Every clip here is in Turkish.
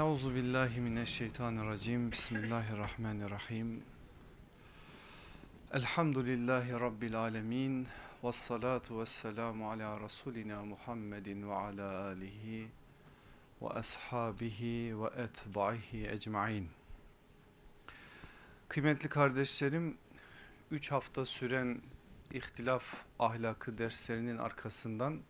Euzu billahi mineşşeytanirracim. Bismillahirrahmanirrahim. Elhamdülillahi rabbil alamin. Ves salatu vesselamu ala rasulina Muhammedin ve ala alihi ve ashabihi ve etbaihi ecmaîn. Kıymetli kardeşlerim, 3 hafta süren ihtilaf ahlakı derslerinin arkasından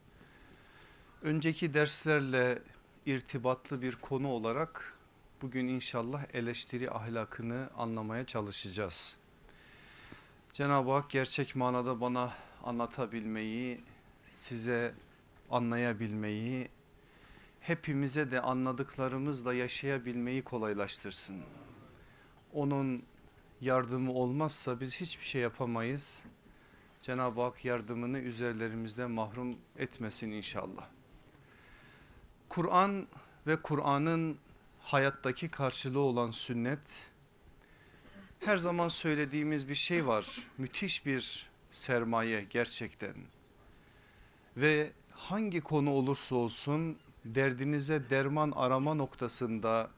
önceki derslerle irtibatlı bir konu olarak bugün inşallah eleştiri ahlakını anlamaya çalışacağız. Cenab-ı Hak gerçek manada bana anlatabilmeyi, size anlayabilmeyi, hepimize de anladıklarımızla yaşayabilmeyi kolaylaştırsın. Onun yardımı olmazsa biz hiçbir şey yapamayız. Cenab-ı Hak yardımını üzerlerimizde mahrum etmesin inşallah. Kur'an ve Kur'an'ın hayattaki karşılığı olan sünnet her zaman söylediğimiz bir şey var. Müthiş bir sermaye gerçekten. Ve hangi konu olursa olsun derdinize derman arama noktasında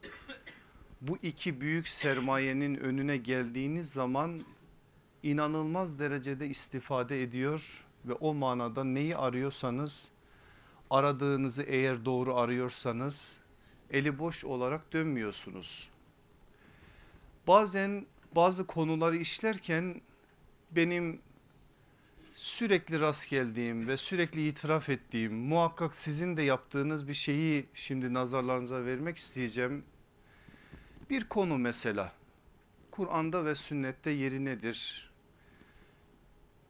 bu iki büyük sermayenin önüne geldiğiniz zaman inanılmaz derecede istifade ediyor ve o manada neyi arıyorsanız aradığınızı eğer doğru arıyorsanız eli boş olarak dönmüyorsunuz. Bazen bazı konuları işlerken benim sürekli rast geldiğim ve sürekli itiraf ettiğim muhakkak sizin de yaptığınız bir şeyi şimdi nazarlarınıza vermek isteyeceğim. Bir konu mesela Kur'an'da ve sünnette yeri nedir?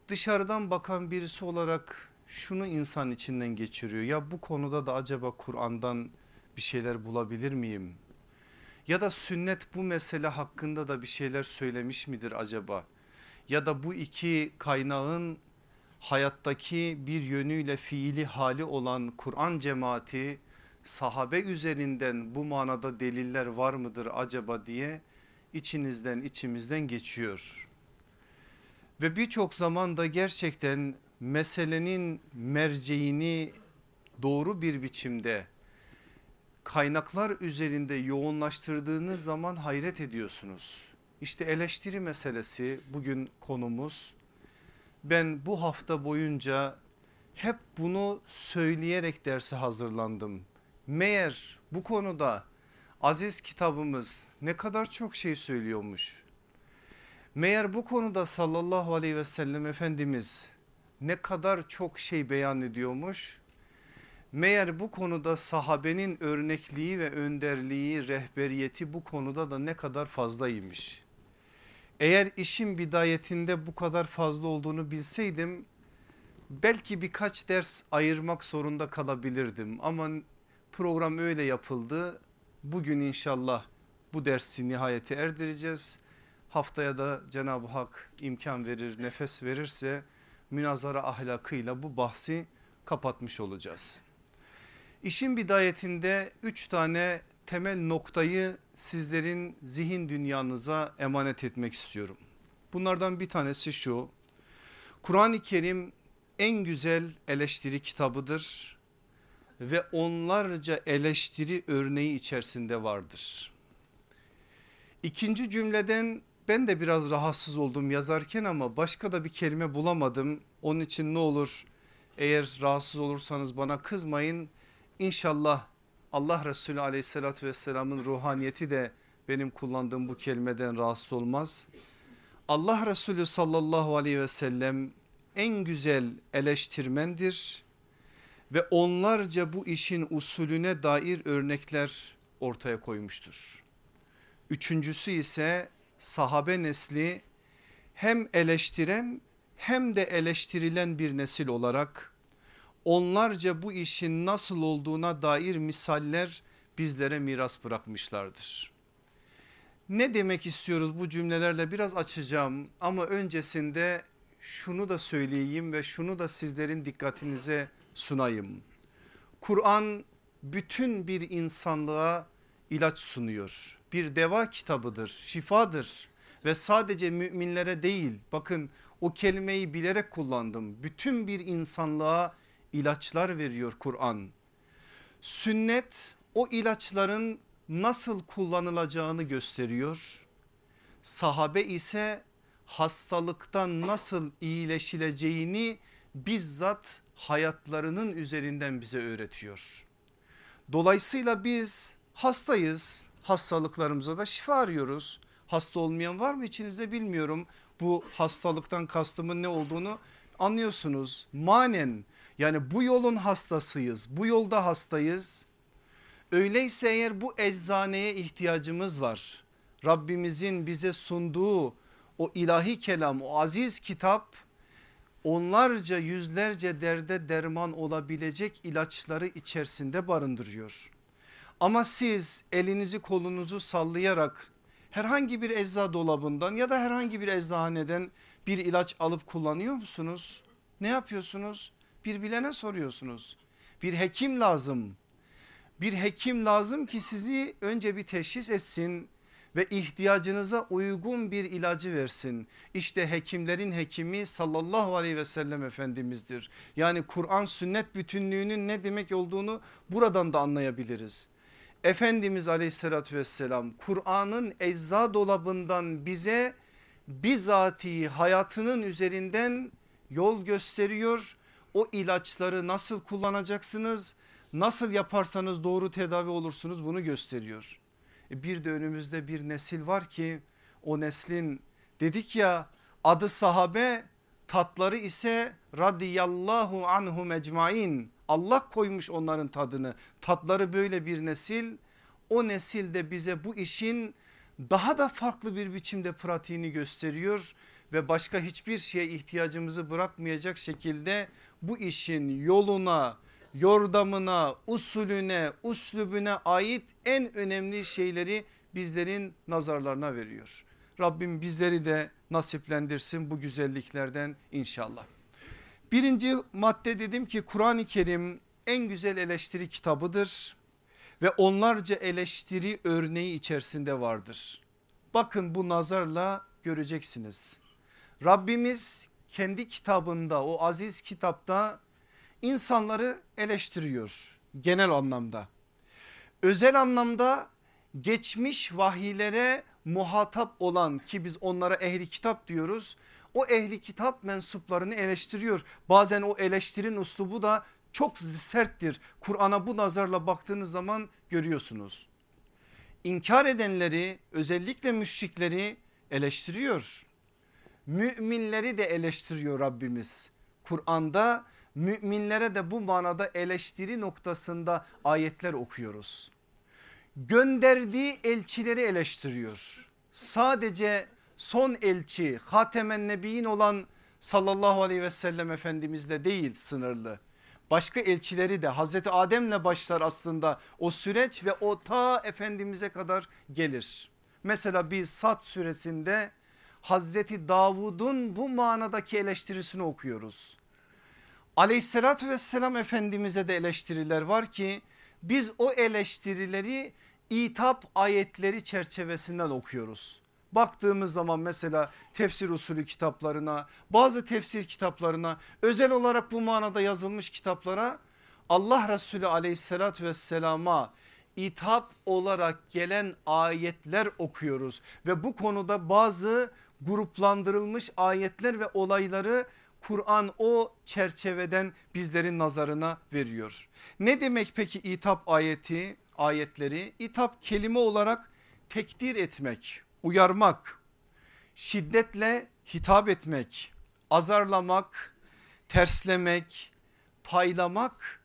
Dışarıdan bakan birisi olarak şunu insan içinden geçiriyor. Ya bu konuda da acaba Kur'an'dan bir şeyler bulabilir miyim? Ya da sünnet bu mesele hakkında da bir şeyler söylemiş midir acaba? Ya da bu iki kaynağın hayattaki bir yönüyle fiili hali olan Kur'an cemaati sahabe üzerinden bu manada deliller var mıdır acaba diye içinizden içimizden geçiyor. Ve birçok zaman da gerçekten meselenin merceğini doğru bir biçimde kaynaklar üzerinde yoğunlaştırdığınız zaman hayret ediyorsunuz. İşte eleştiri meselesi bugün konumuz. Ben bu hafta boyunca hep bunu söyleyerek derse hazırlandım. Meğer bu konuda aziz kitabımız ne kadar çok şey söylüyormuş. Meğer bu konuda sallallahu aleyhi ve sellem Efendimiz ne kadar çok şey beyan ediyormuş. Meğer bu konuda sahabenin örnekliği ve önderliği, rehberiyeti bu konuda da ne kadar fazlaymış. Eğer işin bidayetinde bu kadar fazla olduğunu bilseydim belki birkaç ders ayırmak zorunda kalabilirdim ama program öyle yapıldı. Bugün inşallah bu dersi nihayete erdireceğiz. Haftaya da Cenab-ı Hak imkan verir, nefes verirse münazara ahlakıyla bu bahsi kapatmış olacağız. İşin bidayetinde üç tane temel noktayı sizlerin zihin dünyanıza emanet etmek istiyorum. Bunlardan bir tanesi şu. Kur'an-ı Kerim en güzel eleştiri kitabıdır ve onlarca eleştiri örneği içerisinde vardır. İkinci cümleden ben de biraz rahatsız oldum yazarken ama başka da bir kelime bulamadım. Onun için ne olur eğer rahatsız olursanız bana kızmayın. İnşallah Allah Resulü aleyhissalatü vesselamın ruhaniyeti de benim kullandığım bu kelimeden rahatsız olmaz. Allah Resulü sallallahu aleyhi ve sellem en güzel eleştirmendir ve onlarca bu işin usulüne dair örnekler ortaya koymuştur. Üçüncüsü ise sahabe nesli hem eleştiren hem de eleştirilen bir nesil olarak onlarca bu işin nasıl olduğuna dair misaller bizlere miras bırakmışlardır. Ne demek istiyoruz bu cümlelerle biraz açacağım ama öncesinde şunu da söyleyeyim ve şunu da sizlerin dikkatinize sunayım. Kur'an bütün bir insanlığa ilaç sunuyor. Bir deva kitabıdır, şifadır ve sadece müminlere değil bakın o kelimeyi bilerek kullandım. Bütün bir insanlığa ilaçlar veriyor Kur'an. Sünnet o ilaçların nasıl kullanılacağını gösteriyor. Sahabe ise hastalıktan nasıl iyileşileceğini bizzat hayatlarının üzerinden bize öğretiyor. Dolayısıyla biz hastayız hastalıklarımıza da şifa arıyoruz. Hasta olmayan var mı içinizde bilmiyorum. Bu hastalıktan kastımın ne olduğunu anlıyorsunuz. Manen yani bu yolun hastasıyız bu yolda hastayız. Öyleyse eğer bu eczaneye ihtiyacımız var. Rabbimizin bize sunduğu o ilahi kelam o aziz kitap onlarca yüzlerce derde derman olabilecek ilaçları içerisinde barındırıyor. Ama siz elinizi kolunuzu sallayarak herhangi bir ecza dolabından ya da herhangi bir eczahaneden bir ilaç alıp kullanıyor musunuz? Ne yapıyorsunuz? Bir bilene soruyorsunuz. Bir hekim lazım. Bir hekim lazım ki sizi önce bir teşhis etsin ve ihtiyacınıza uygun bir ilacı versin. İşte hekimlerin hekimi sallallahu aleyhi ve sellem efendimizdir. Yani Kur'an sünnet bütünlüğünün ne demek olduğunu buradan da anlayabiliriz. Efendimiz aleyhissalatü vesselam Kur'an'ın ecza dolabından bize bizatihi hayatının üzerinden yol gösteriyor. O ilaçları nasıl kullanacaksınız? Nasıl yaparsanız doğru tedavi olursunuz bunu gösteriyor. E bir de önümüzde bir nesil var ki o neslin dedik ya adı sahabe tatları ise radiyallahu anhum ecmain Allah koymuş onların tadını tatları böyle bir nesil o nesilde bize bu işin daha da farklı bir biçimde pratiğini gösteriyor ve başka hiçbir şeye ihtiyacımızı bırakmayacak şekilde bu işin yoluna yordamına, usulüne, uslubüne ait en önemli şeyleri bizlerin nazarlarına veriyor. Rabbim bizleri de nasiplendirsin bu güzelliklerden inşallah. Birinci madde dedim ki Kur'an-ı Kerim en güzel eleştiri kitabıdır ve onlarca eleştiri örneği içerisinde vardır. Bakın bu nazarla göreceksiniz. Rabbimiz kendi kitabında o aziz kitapta insanları eleştiriyor genel anlamda. Özel anlamda geçmiş vahiylere muhatap olan ki biz onlara ehli kitap diyoruz. O ehli kitap mensuplarını eleştiriyor. Bazen o eleştirin uslubu da çok serttir. Kur'an'a bu nazarla baktığınız zaman görüyorsunuz. İnkar edenleri özellikle müşrikleri eleştiriyor. Müminleri de eleştiriyor Rabbimiz. Kur'an'da müminlere de bu manada eleştiri noktasında ayetler okuyoruz. Gönderdiği elçileri eleştiriyor. Sadece son elçi Hatemen Nebiyin olan sallallahu aleyhi ve sellem efendimizle değil sınırlı. Başka elçileri de Hazreti Adem'le başlar aslında o süreç ve o ta Efendimiz'e kadar gelir. Mesela biz Sad suresinde Hazreti Davud'un bu manadaki eleştirisini okuyoruz. Aleyhissalatü vesselam Efendimiz'e de eleştiriler var ki biz o eleştirileri itap ayetleri çerçevesinden okuyoruz. Baktığımız zaman mesela tefsir usulü kitaplarına bazı tefsir kitaplarına özel olarak bu manada yazılmış kitaplara Allah Resulü aleyhissalatü vesselama itap olarak gelen ayetler okuyoruz ve bu konuda bazı gruplandırılmış ayetler ve olayları Kur'an o çerçeveden bizlerin nazarına veriyor. Ne demek peki itap ayeti ayetleri? İtap kelime olarak tekdir etmek, uyarmak, şiddetle hitap etmek, azarlamak, terslemek, paylamak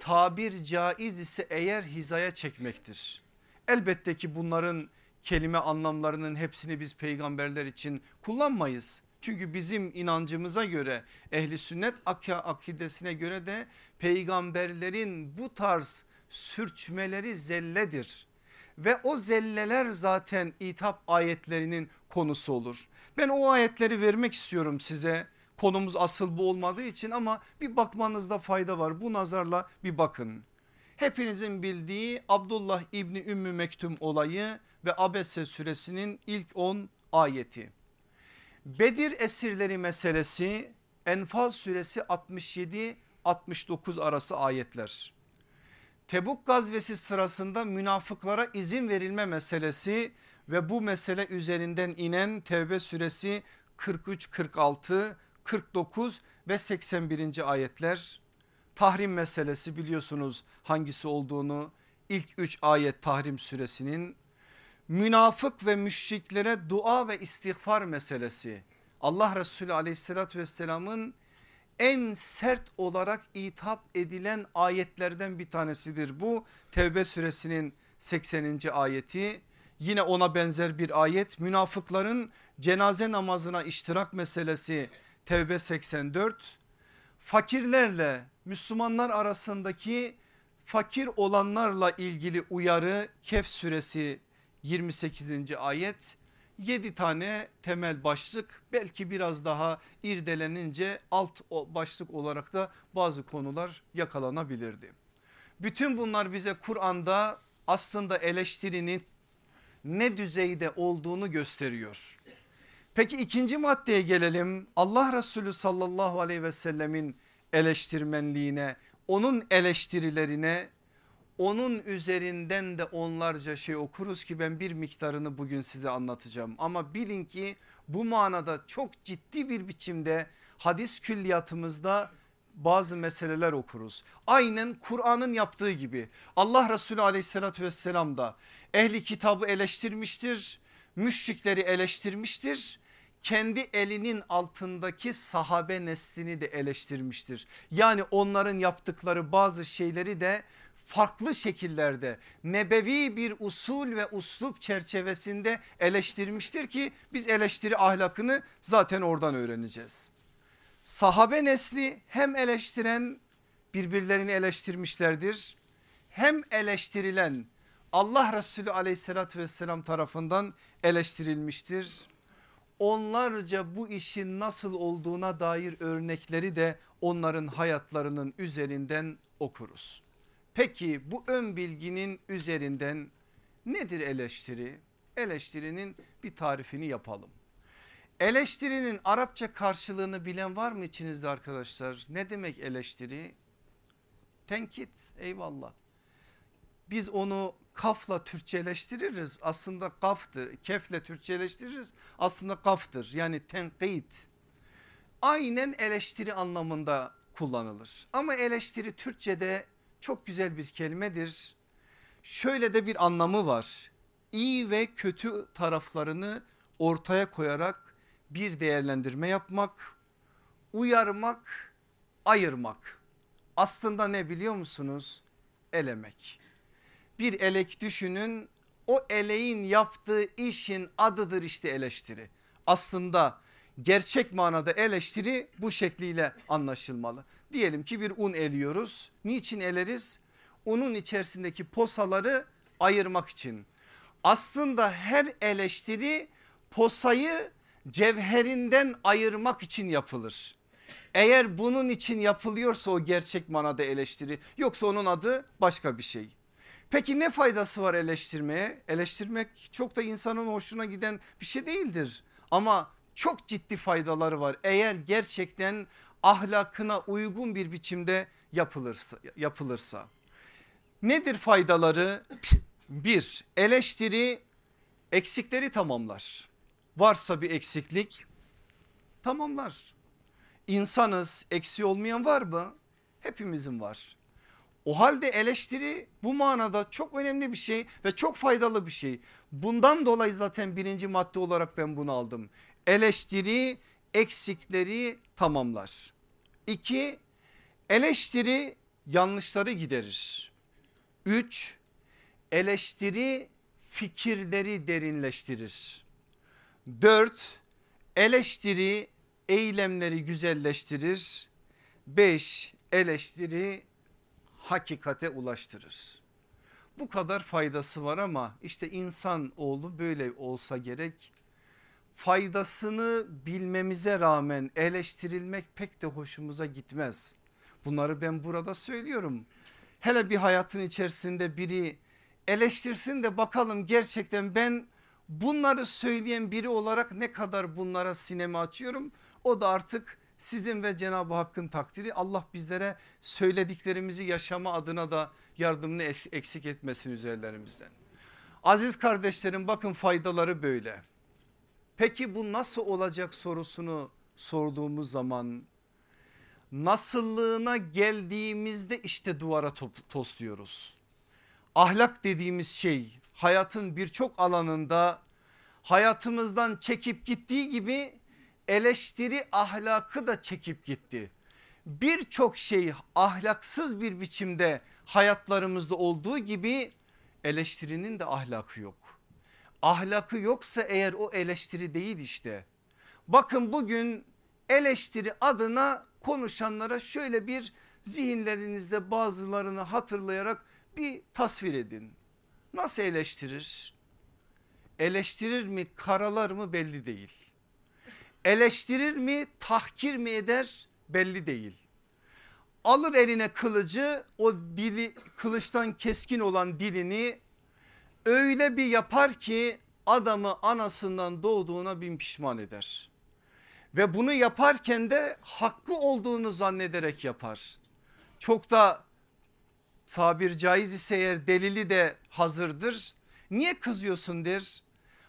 tabir caiz ise eğer hizaya çekmektir. Elbette ki bunların kelime anlamlarının hepsini biz peygamberler için kullanmayız. Çünkü bizim inancımıza göre ehli sünnet akidesine göre de peygamberlerin bu tarz sürçmeleri zelledir. Ve o zelleler zaten itap ayetlerinin konusu olur. Ben o ayetleri vermek istiyorum size. Konumuz asıl bu olmadığı için ama bir bakmanızda fayda var. Bu nazarla bir bakın. Hepinizin bildiği Abdullah İbni Ümmü Mektum olayı ve Abese suresinin ilk 10 ayeti. Bedir esirleri meselesi Enfal suresi 67-69 arası ayetler. Tebuk gazvesi sırasında münafıklara izin verilme meselesi ve bu mesele üzerinden inen Tevbe suresi 43, 46, 49 ve 81. ayetler. Tahrim meselesi biliyorsunuz hangisi olduğunu ilk 3 ayet tahrim suresinin münafık ve müşriklere dua ve istiğfar meselesi. Allah Resulü aleyhissalatü vesselamın en sert olarak itap edilen ayetlerden bir tanesidir. Bu Tevbe suresinin 80. ayeti yine ona benzer bir ayet münafıkların cenaze namazına iştirak meselesi Tevbe 84 fakirlerle Müslümanlar arasındaki fakir olanlarla ilgili uyarı Kehf suresi 28. ayet 7 tane temel başlık belki biraz daha irdelenince alt başlık olarak da bazı konular yakalanabilirdi. Bütün bunlar bize Kur'an'da aslında eleştirinin ne düzeyde olduğunu gösteriyor. Peki ikinci maddeye gelelim. Allah Resulü sallallahu aleyhi ve sellemin eleştirmenliğine, onun eleştirilerine onun üzerinden de onlarca şey okuruz ki ben bir miktarını bugün size anlatacağım. Ama bilin ki bu manada çok ciddi bir biçimde hadis külliyatımızda bazı meseleler okuruz. Aynen Kur'an'ın yaptığı gibi Allah Resulü aleyhissalatü vesselam da ehli kitabı eleştirmiştir. Müşrikleri eleştirmiştir kendi elinin altındaki sahabe neslini de eleştirmiştir. Yani onların yaptıkları bazı şeyleri de farklı şekillerde nebevi bir usul ve uslup çerçevesinde eleştirmiştir ki biz eleştiri ahlakını zaten oradan öğreneceğiz. Sahabe nesli hem eleştiren birbirlerini eleştirmişlerdir hem eleştirilen Allah Resulü aleyhissalatü vesselam tarafından eleştirilmiştir. Onlarca bu işin nasıl olduğuna dair örnekleri de onların hayatlarının üzerinden okuruz. Peki bu ön bilginin üzerinden nedir eleştiri? Eleştirinin bir tarifini yapalım. Eleştirinin Arapça karşılığını bilen var mı içinizde arkadaşlar? Ne demek eleştiri? Tenkit eyvallah. Biz onu kafla Türkçeleştiririz aslında kaftır. Kefle Türkçeleştiririz aslında kaftır yani tenkit. Aynen eleştiri anlamında kullanılır. Ama eleştiri Türkçe'de çok güzel bir kelimedir. Şöyle de bir anlamı var. İyi ve kötü taraflarını ortaya koyarak bir değerlendirme yapmak, uyarmak, ayırmak. Aslında ne biliyor musunuz? Elemek. Bir elek düşünün o eleğin yaptığı işin adıdır işte eleştiri. Aslında gerçek manada eleştiri bu şekliyle anlaşılmalı. Diyelim ki bir un eliyoruz. Niçin eleriz? Unun içerisindeki posaları ayırmak için. Aslında her eleştiri posayı cevherinden ayırmak için yapılır. Eğer bunun için yapılıyorsa o gerçek manada eleştiri yoksa onun adı başka bir şey. Peki ne faydası var eleştirmeye? Eleştirmek çok da insanın hoşuna giden bir şey değildir. Ama çok ciddi faydaları var. Eğer gerçekten ahlakına uygun bir biçimde yapılırsa. yapılırsa. Nedir faydaları? Bir eleştiri eksikleri tamamlar. Varsa bir eksiklik tamamlar. İnsanız eksi olmayan var mı? Hepimizin var. O halde eleştiri bu manada çok önemli bir şey ve çok faydalı bir şey. Bundan dolayı zaten birinci madde olarak ben bunu aldım. Eleştiri eksikleri tamamlar. İki eleştiri yanlışları giderir. Üç eleştiri fikirleri derinleştirir. Dört eleştiri eylemleri güzelleştirir. Beş eleştiri hakikate ulaştırır. Bu kadar faydası var ama işte insan oğlu böyle olsa gerek. Faydasını bilmemize rağmen eleştirilmek pek de hoşumuza gitmez. Bunları ben burada söylüyorum. Hele bir hayatın içerisinde biri eleştirsin de bakalım gerçekten ben bunları söyleyen biri olarak ne kadar bunlara sinemi açıyorum. O da artık Sizin ve Cenab-ı Hakk'ın takdiri Allah bizlere söylediklerimizi yaşama adına da yardımını eksik etmesin üzerlerimizden. Aziz kardeşlerim bakın faydaları böyle. Peki bu nasıl olacak sorusunu sorduğumuz zaman nasıllığına geldiğimizde işte duvara tosluyoruz. Ahlak dediğimiz şey hayatın birçok alanında hayatımızdan çekip gittiği gibi eleştiri ahlakı da çekip gitti. Birçok şey ahlaksız bir biçimde hayatlarımızda olduğu gibi eleştirinin de ahlakı yok. Ahlakı yoksa eğer o eleştiri değil işte. Bakın bugün eleştiri adına konuşanlara şöyle bir zihinlerinizde bazılarını hatırlayarak bir tasvir edin. Nasıl eleştirir? Eleştirir mi karalar mı belli değil. Eleştirir mi tahkir mi eder belli değil. Alır eline kılıcı o dili kılıçtan keskin olan dilini öyle bir yapar ki adamı anasından doğduğuna bin pişman eder. Ve bunu yaparken de hakkı olduğunu zannederek yapar. Çok da tabir caiz ise eğer delili de hazırdır. Niye kızıyorsun der.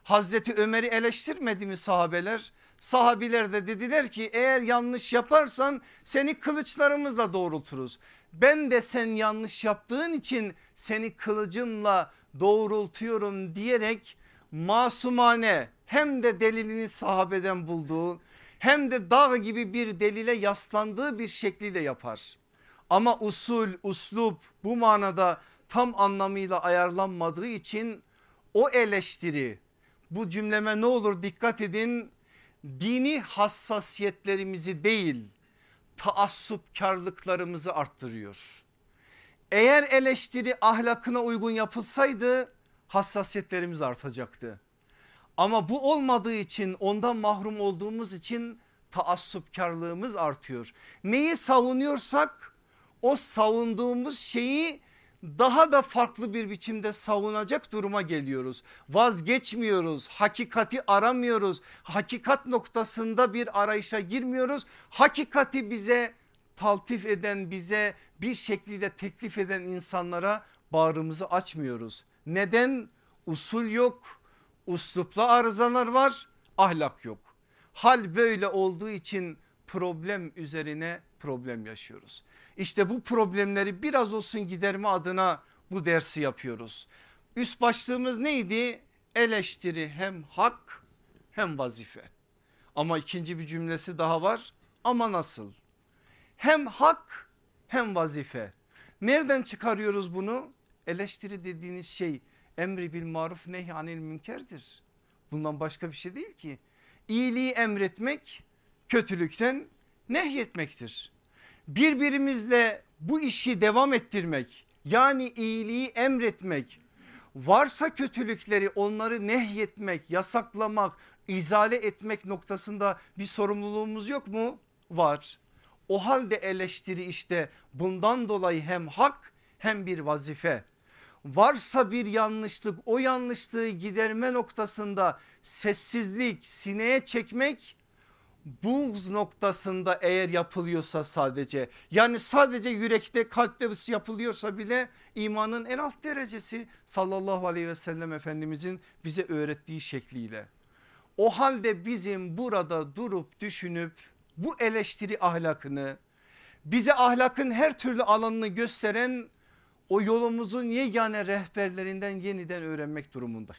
Hazreti Ömer'i eleştirmedi mi sahabeler? Sahabiler de dediler ki eğer yanlış yaparsan seni kılıçlarımızla doğrulturuz. Ben de sen yanlış yaptığın için seni kılıcımla doğrultuyorum diyerek masumane hem de delilini sahabeden bulduğu hem de dağ gibi bir delile yaslandığı bir şekliyle yapar. Ama usul, uslup bu manada tam anlamıyla ayarlanmadığı için o eleştiri bu cümleme ne olur dikkat edin dini hassasiyetlerimizi değil taassupkarlıklarımızı arttırıyor. Eğer eleştiri ahlakına uygun yapılsaydı hassasiyetlerimiz artacaktı. Ama bu olmadığı için ondan mahrum olduğumuz için taassupkarlığımız artıyor. Neyi savunuyorsak o savunduğumuz şeyi daha da farklı bir biçimde savunacak duruma geliyoruz. Vazgeçmiyoruz, hakikati aramıyoruz, hakikat noktasında bir arayışa girmiyoruz. Hakikati bize taltif eden, bize bir şekilde teklif eden insanlara bağrımızı açmıyoruz. Neden? Usul yok, uslupla arızalar var, ahlak yok. Hal böyle olduğu için problem üzerine problem yaşıyoruz. İşte bu problemleri biraz olsun giderme adına bu dersi yapıyoruz. Üst başlığımız neydi? Eleştiri hem hak hem vazife. Ama ikinci bir cümlesi daha var. Ama nasıl? Hem hak hem vazife. Nereden çıkarıyoruz bunu? Eleştiri dediğiniz şey emri bil maruf nehyanil münkerdir. Bundan başka bir şey değil ki. İyiliği emretmek kötülükten nehyetmektir birbirimizle bu işi devam ettirmek yani iyiliği emretmek varsa kötülükleri onları nehyetmek yasaklamak izale etmek noktasında bir sorumluluğumuz yok mu? Var. O halde eleştiri işte bundan dolayı hem hak hem bir vazife. Varsa bir yanlışlık o yanlışlığı giderme noktasında sessizlik sineye çekmek buğz noktasında eğer yapılıyorsa sadece yani sadece yürekte kalpte yapılıyorsa bile imanın en alt derecesi sallallahu aleyhi ve sellem efendimizin bize öğrettiği şekliyle. O halde bizim burada durup düşünüp bu eleştiri ahlakını bize ahlakın her türlü alanını gösteren o yolumuzun yegane rehberlerinden yeniden öğrenmek durumunda,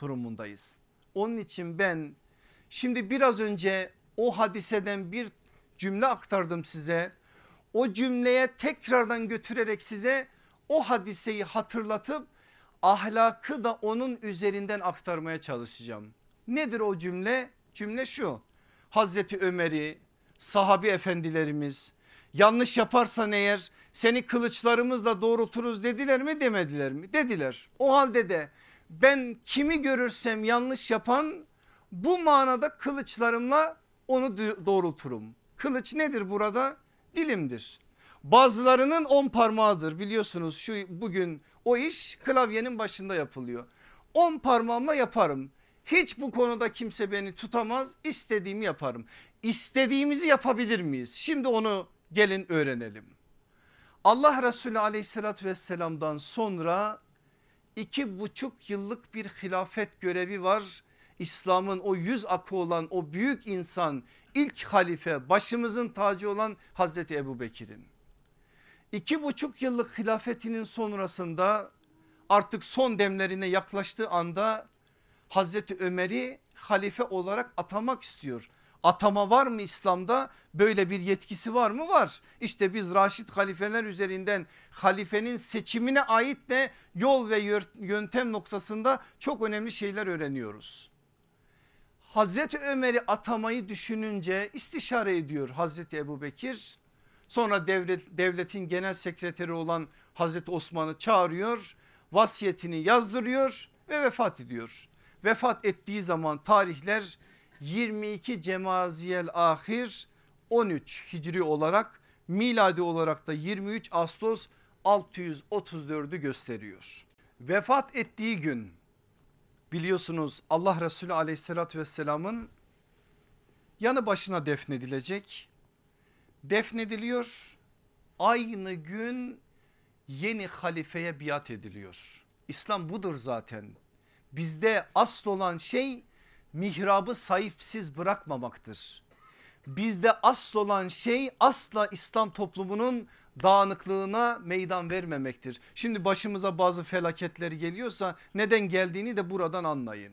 durumundayız. Onun için ben şimdi biraz önce o hadiseden bir cümle aktardım size. O cümleye tekrardan götürerek size o hadiseyi hatırlatıp ahlakı da onun üzerinden aktarmaya çalışacağım. Nedir o cümle? Cümle şu. Hazreti Ömer'i sahabi efendilerimiz yanlış yaparsan eğer seni kılıçlarımızla doğrulturuz dediler mi demediler mi? Dediler. O halde de ben kimi görürsem yanlış yapan bu manada kılıçlarımla onu doğrulturum. Kılıç nedir burada? Dilimdir. Bazılarının on parmağıdır biliyorsunuz şu bugün o iş klavyenin başında yapılıyor. On parmağımla yaparım. Hiç bu konuda kimse beni tutamaz istediğimi yaparım. İstediğimizi yapabilir miyiz? Şimdi onu gelin öğrenelim. Allah Resulü aleyhissalatü vesselamdan sonra iki buçuk yıllık bir hilafet görevi var. İslam'ın o yüz akı olan o büyük insan ilk halife başımızın tacı olan Hazreti Ebu Bekir'in. İki buçuk yıllık hilafetinin sonrasında artık son demlerine yaklaştığı anda Hazreti Ömer'i halife olarak atamak istiyor. Atama var mı İslam'da böyle bir yetkisi var mı? Var. İşte biz Raşid halifeler üzerinden halifenin seçimine ait de yol ve yöntem noktasında çok önemli şeyler öğreniyoruz. Hazreti Ömer'i atamayı düşününce istişare ediyor Hazreti Ebu Bekir. Sonra devlet, devletin genel sekreteri olan Hazreti Osman'ı çağırıyor. Vasiyetini yazdırıyor ve vefat ediyor. Vefat ettiği zaman tarihler 22 Cemaziyel Ahir 13 Hicri olarak miladi olarak da 23 Ağustos 634'ü gösteriyor. Vefat ettiği gün biliyorsunuz Allah Resulü aleyhissalatü vesselamın yanı başına defnedilecek. Defnediliyor aynı gün yeni halifeye biat ediliyor. İslam budur zaten. Bizde asıl olan şey mihrabı sahipsiz bırakmamaktır. Bizde asıl olan şey asla İslam toplumunun dağınıklığına meydan vermemektir. Şimdi başımıza bazı felaketler geliyorsa neden geldiğini de buradan anlayın.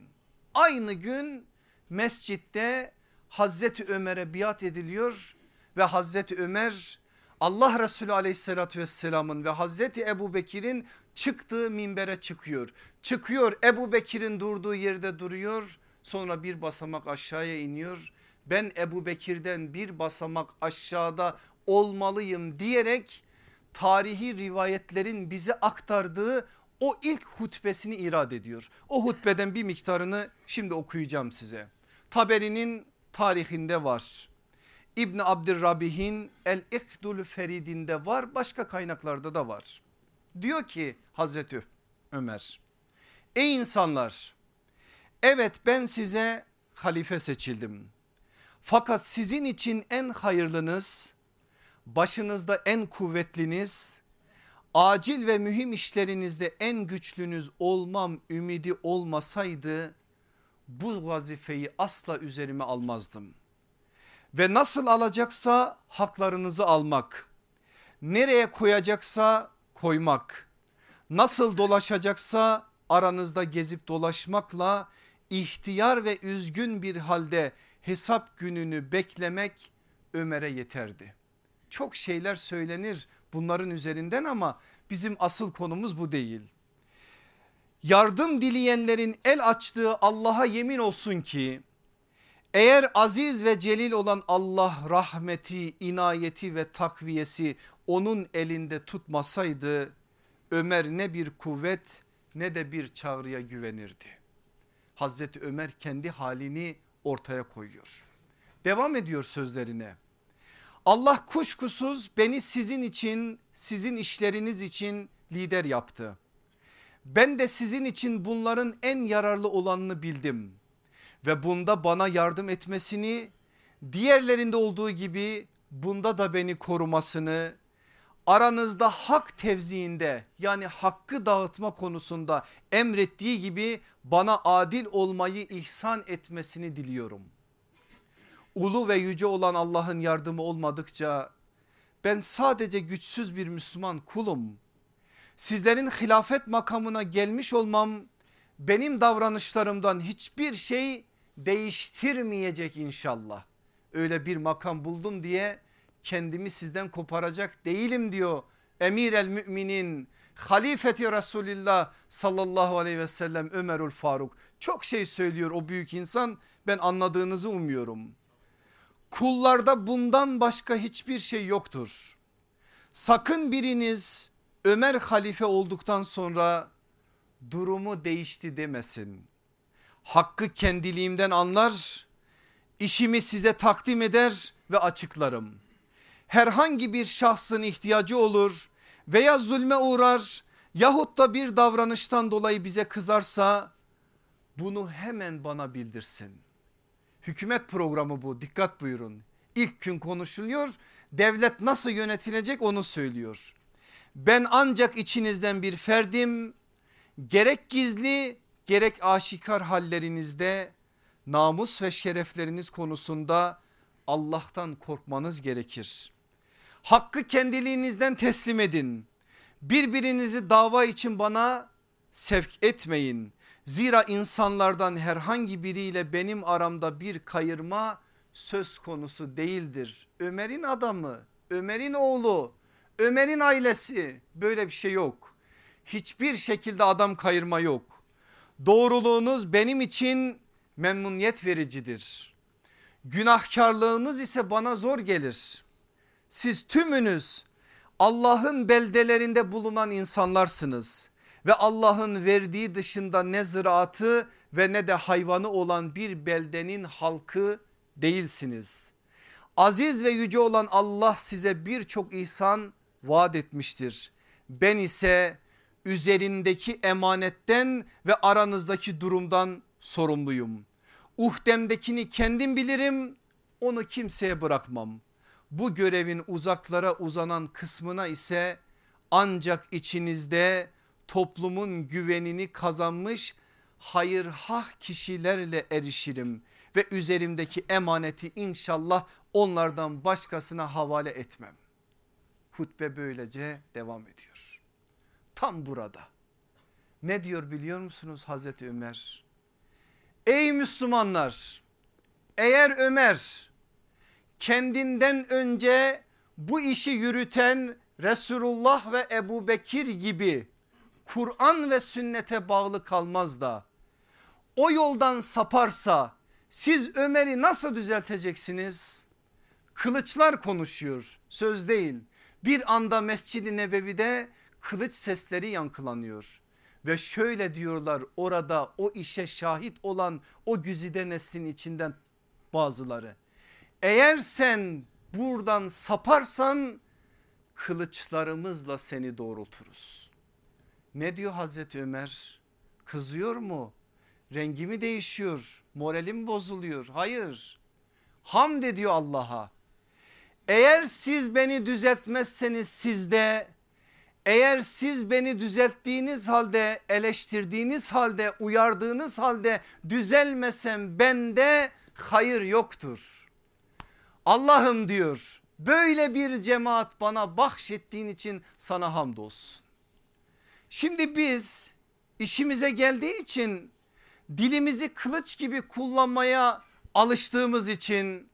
Aynı gün mescitte Hazreti Ömer'e biat ediliyor ve Hazreti Ömer Allah Resulü aleyhissalatü vesselamın ve Hazreti Ebu Bekir'in çıktığı minbere çıkıyor. Çıkıyor Ebu Bekir'in durduğu yerde duruyor sonra bir basamak aşağıya iniyor. Ben Ebu Bekir'den bir basamak aşağıda olmalıyım diyerek tarihi rivayetlerin bize aktardığı o ilk hutbesini irad ediyor. O hutbeden bir miktarını şimdi okuyacağım size. Taberi'nin tarihinde var. İbni Abdurrabih'in El İhdul Ferid'inde var başka kaynaklarda da var. Diyor ki Hazreti Ömer ey insanlar evet ben size halife seçildim. Fakat sizin için en hayırlınız başınızda en kuvvetliniz acil ve mühim işlerinizde en güçlünüz olmam ümidi olmasaydı bu vazifeyi asla üzerime almazdım. Ve nasıl alacaksa haklarınızı almak, nereye koyacaksa koymak, nasıl dolaşacaksa aranızda gezip dolaşmakla ihtiyar ve üzgün bir halde hesap gününü beklemek Ömer'e yeterdi. Çok şeyler söylenir bunların üzerinden ama bizim asıl konumuz bu değil. Yardım dileyenlerin el açtığı Allah'a yemin olsun ki eğer aziz ve celil olan Allah rahmeti, inayeti ve takviyesi onun elinde tutmasaydı Ömer ne bir kuvvet ne de bir çağrıya güvenirdi. Hazreti Ömer kendi halini ortaya koyuyor. Devam ediyor sözlerine. Allah kuşkusuz beni sizin için sizin işleriniz için lider yaptı. Ben de sizin için bunların en yararlı olanını bildim. Ve bunda bana yardım etmesini diğerlerinde olduğu gibi bunda da beni korumasını aranızda hak tevziinde yani hakkı dağıtma konusunda emrettiği gibi bana adil olmayı ihsan etmesini diliyorum. Ulu ve yüce olan Allah'ın yardımı olmadıkça ben sadece güçsüz bir Müslüman kulum. Sizlerin hilafet makamına gelmiş olmam benim davranışlarımdan hiçbir şey değiştirmeyecek inşallah. Öyle bir makam buldum diye kendimi sizden koparacak değilim diyor emir el müminin halifeti Resulillah sallallahu aleyhi ve sellem Ömerül Faruk çok şey söylüyor o büyük insan ben anladığınızı umuyorum. Kullarda bundan başka hiçbir şey yoktur. Sakın biriniz Ömer halife olduktan sonra durumu değişti demesin. Hakkı kendiliğimden anlar, işimi size takdim eder ve açıklarım herhangi bir şahsın ihtiyacı olur veya zulme uğrar yahut da bir davranıştan dolayı bize kızarsa bunu hemen bana bildirsin. Hükümet programı bu dikkat buyurun. İlk gün konuşuluyor devlet nasıl yönetilecek onu söylüyor. Ben ancak içinizden bir ferdim gerek gizli gerek aşikar hallerinizde namus ve şerefleriniz konusunda Allah'tan korkmanız gerekir. Hakkı kendiliğinizden teslim edin. Birbirinizi dava için bana sevk etmeyin. Zira insanlardan herhangi biriyle benim aramda bir kayırma söz konusu değildir. Ömer'in adamı, Ömer'in oğlu, Ömer'in ailesi böyle bir şey yok. Hiçbir şekilde adam kayırma yok. Doğruluğunuz benim için memnuniyet vericidir. Günahkarlığınız ise bana zor gelir. Siz tümünüz Allah'ın beldelerinde bulunan insanlarsınız ve Allah'ın verdiği dışında ne ziraatı ve ne de hayvanı olan bir beldenin halkı değilsiniz. Aziz ve yüce olan Allah size birçok ihsan vaat etmiştir. Ben ise üzerindeki emanetten ve aranızdaki durumdan sorumluyum. Uhdemdekini kendim bilirim onu kimseye bırakmam. Bu görevin uzaklara uzanan kısmına ise ancak içinizde toplumun güvenini kazanmış hayırhah kişilerle erişirim ve üzerimdeki emaneti inşallah onlardan başkasına havale etmem. Hutbe böylece devam ediyor. Tam burada ne diyor biliyor musunuz Hazreti Ömer? Ey Müslümanlar eğer Ömer kendinden önce bu işi yürüten Resulullah ve Ebu Bekir gibi Kur'an ve sünnete bağlı kalmaz da o yoldan saparsa siz Ömer'i nasıl düzelteceksiniz? Kılıçlar konuşuyor söz değil. Bir anda Mescid-i Nebevi'de kılıç sesleri yankılanıyor. Ve şöyle diyorlar orada o işe şahit olan o güzide neslin içinden bazıları. Eğer sen buradan saparsan kılıçlarımızla seni doğrulturuz. Ne diyor Hazreti Ömer? Kızıyor mu? Rengi mi değişiyor? Moralim bozuluyor? Hayır. Hamd ediyor Allah'a. Eğer siz beni düzeltmezseniz sizde eğer siz beni düzelttiğiniz halde eleştirdiğiniz halde uyardığınız halde düzelmesem bende hayır yoktur. Allah'ım diyor böyle bir cemaat bana bahşettiğin için sana hamdolsun. Şimdi biz işimize geldiği için dilimizi kılıç gibi kullanmaya alıştığımız için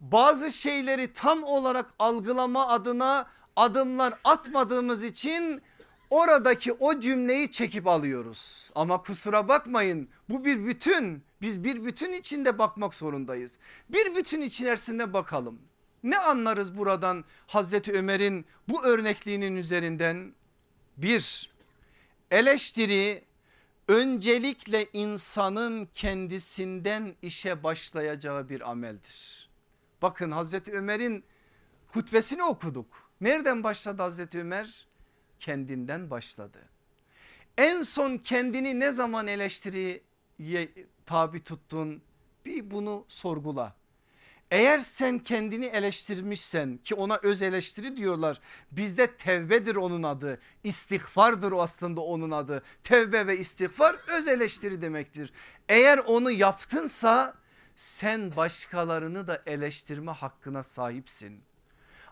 bazı şeyleri tam olarak algılama adına adımlar atmadığımız için oradaki o cümleyi çekip alıyoruz. Ama kusura bakmayın bu bir bütün biz bir bütün içinde bakmak zorundayız. Bir bütün içerisinde bakalım. Ne anlarız buradan Hazreti Ömer'in bu örnekliğinin üzerinden? Bir eleştiri öncelikle insanın kendisinden işe başlayacağı bir ameldir. Bakın Hazreti Ömer'in hutbesini okuduk. Nereden başladı Hazreti Ömer? Kendinden başladı. En son kendini ne zaman eleştiriye tabi tuttun? Bir bunu sorgula. Eğer sen kendini eleştirmişsen ki ona öz eleştiri diyorlar. Bizde tevbedir onun adı. İstihfardır aslında onun adı. Tevbe ve istiğfar öz eleştiri demektir. Eğer onu yaptınsa sen başkalarını da eleştirme hakkına sahipsin.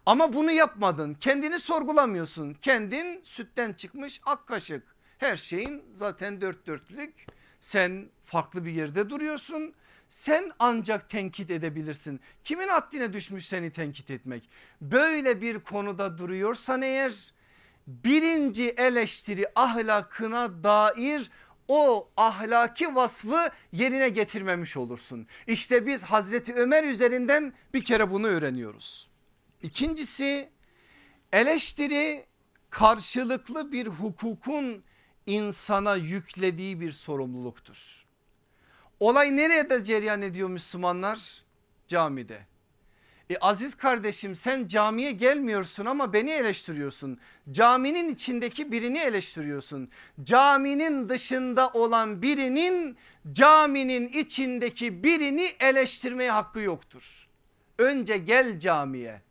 Ama bunu yapmadın kendini sorgulamıyorsun. Kendin sütten çıkmış ak kaşık. Her şeyin zaten dört dörtlük. Sen farklı bir yerde duruyorsun sen ancak tenkit edebilirsin. Kimin haddine düşmüş seni tenkit etmek? Böyle bir konuda duruyorsan eğer birinci eleştiri ahlakına dair o ahlaki vasfı yerine getirmemiş olursun. İşte biz Hazreti Ömer üzerinden bir kere bunu öğreniyoruz. İkincisi eleştiri karşılıklı bir hukukun insana yüklediği bir sorumluluktur. Olay nerede cereyan ediyor Müslümanlar? Camide. E aziz kardeşim sen camiye gelmiyorsun ama beni eleştiriyorsun. Caminin içindeki birini eleştiriyorsun. Caminin dışında olan birinin caminin içindeki birini eleştirmeye hakkı yoktur. Önce gel camiye.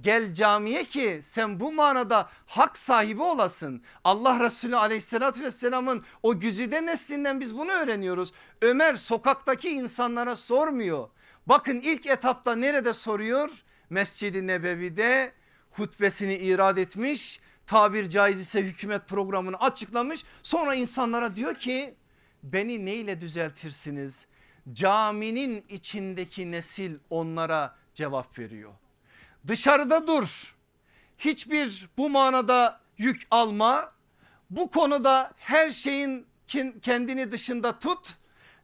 Gel camiye ki sen bu manada hak sahibi olasın. Allah Resulü aleyhissalatü vesselamın o güzide neslinden biz bunu öğreniyoruz. Ömer sokaktaki insanlara sormuyor. Bakın ilk etapta nerede soruyor? Mescid-i Nebevi'de hutbesini irad etmiş. Tabir caiz ise hükümet programını açıklamış. Sonra insanlara diyor ki beni neyle düzeltirsiniz? Caminin içindeki nesil onlara cevap veriyor. Dışarıda dur. Hiçbir bu manada yük alma. Bu konuda her şeyin kendini dışında tut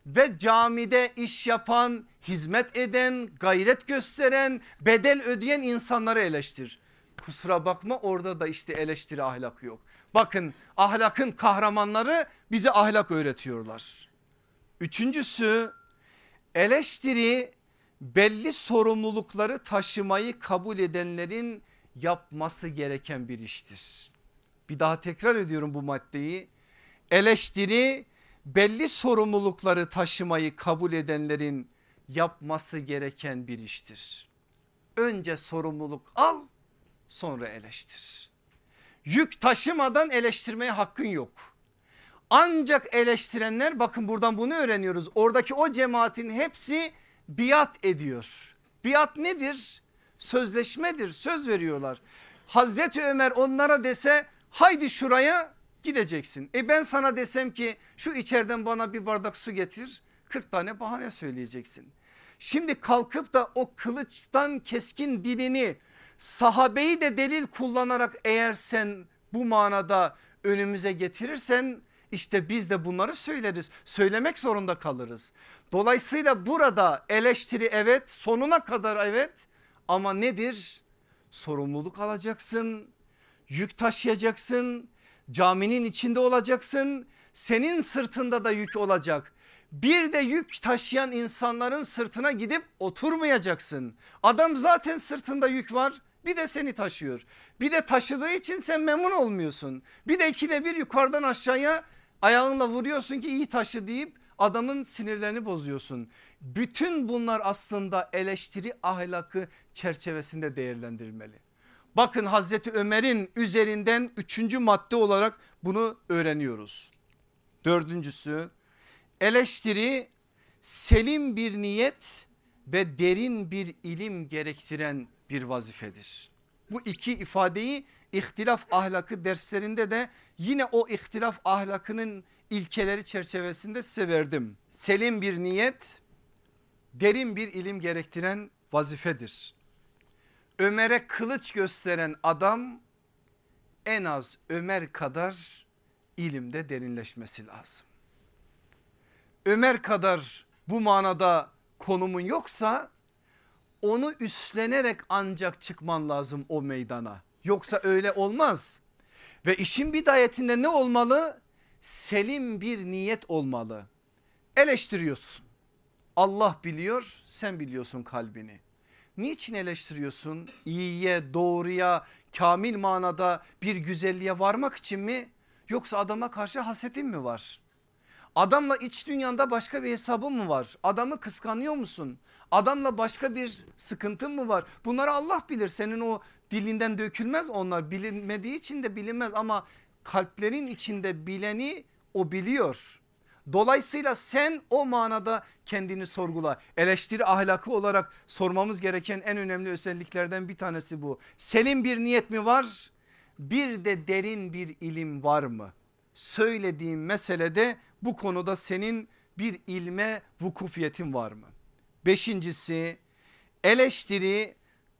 ve camide iş yapan, hizmet eden, gayret gösteren, bedel ödeyen insanları eleştir. Kusura bakma orada da işte eleştiri ahlakı yok. Bakın ahlakın kahramanları bize ahlak öğretiyorlar. Üçüncüsü eleştiri belli sorumlulukları taşımayı kabul edenlerin yapması gereken bir iştir. Bir daha tekrar ediyorum bu maddeyi. Eleştiri belli sorumlulukları taşımayı kabul edenlerin yapması gereken bir iştir. Önce sorumluluk al sonra eleştir. Yük taşımadan eleştirmeye hakkın yok. Ancak eleştirenler bakın buradan bunu öğreniyoruz. Oradaki o cemaatin hepsi biat ediyor. Biat nedir? Sözleşmedir söz veriyorlar. Hazreti Ömer onlara dese haydi şuraya gideceksin. E ben sana desem ki şu içeriden bana bir bardak su getir 40 tane bahane söyleyeceksin. Şimdi kalkıp da o kılıçtan keskin dilini sahabeyi de delil kullanarak eğer sen bu manada önümüze getirirsen işte biz de bunları söyleriz. Söylemek zorunda kalırız. Dolayısıyla burada eleştiri evet sonuna kadar evet ama nedir? Sorumluluk alacaksın, yük taşıyacaksın, caminin içinde olacaksın. Senin sırtında da yük olacak. Bir de yük taşıyan insanların sırtına gidip oturmayacaksın. Adam zaten sırtında yük var bir de seni taşıyor. Bir de taşıdığı için sen memnun olmuyorsun. Bir de ikide bir yukarıdan aşağıya ayağınla vuruyorsun ki iyi taşı deyip adamın sinirlerini bozuyorsun. Bütün bunlar aslında eleştiri ahlakı çerçevesinde değerlendirilmeli. Bakın Hazreti Ömer'in üzerinden üçüncü madde olarak bunu öğreniyoruz. Dördüncüsü eleştiri selim bir niyet ve derin bir ilim gerektiren bir vazifedir. Bu iki ifadeyi ihtilaf ahlakı derslerinde de yine o ihtilaf ahlakının ilkeleri çerçevesinde size verdim. Selim bir niyet derin bir ilim gerektiren vazifedir. Ömer'e kılıç gösteren adam en az Ömer kadar ilimde derinleşmesi lazım. Ömer kadar bu manada konumun yoksa onu üstlenerek ancak çıkman lazım o meydana. Yoksa öyle olmaz. Ve işin bidayetinde ne olmalı? Selim bir niyet olmalı. Eleştiriyorsun. Allah biliyor sen biliyorsun kalbini. Niçin eleştiriyorsun? İyiye, doğruya, kamil manada bir güzelliğe varmak için mi? Yoksa adama karşı hasetin mi var? Adamla iç dünyanda başka bir hesabın mı var? Adamı kıskanıyor musun? Adamla başka bir sıkıntın mı var? Bunları Allah bilir. Senin o dilinden dökülmez onlar. Bilinmediği için de bilinmez ama kalplerin içinde bileni o biliyor. Dolayısıyla sen o manada kendini sorgula. Eleştiri ahlakı olarak sormamız gereken en önemli özelliklerden bir tanesi bu. Senin bir niyet mi var? Bir de derin bir ilim var mı? Söylediğim meselede bu konuda senin bir ilme vukufiyetin var mı? Beşincisi eleştiri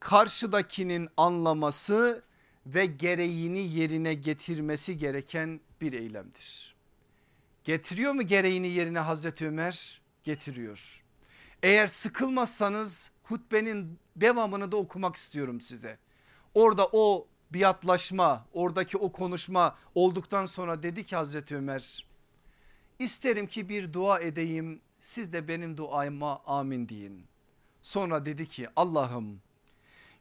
karşıdakinin anlaması ve gereğini yerine getirmesi gereken bir eylemdir. Getiriyor mu gereğini yerine Hazreti Ömer? Getiriyor. Eğer sıkılmazsanız hutbenin devamını da okumak istiyorum size. Orada o biatlaşma oradaki o konuşma olduktan sonra dedi ki Hazreti Ömer isterim ki bir dua edeyim siz de benim duama amin deyin. Sonra dedi ki Allah'ım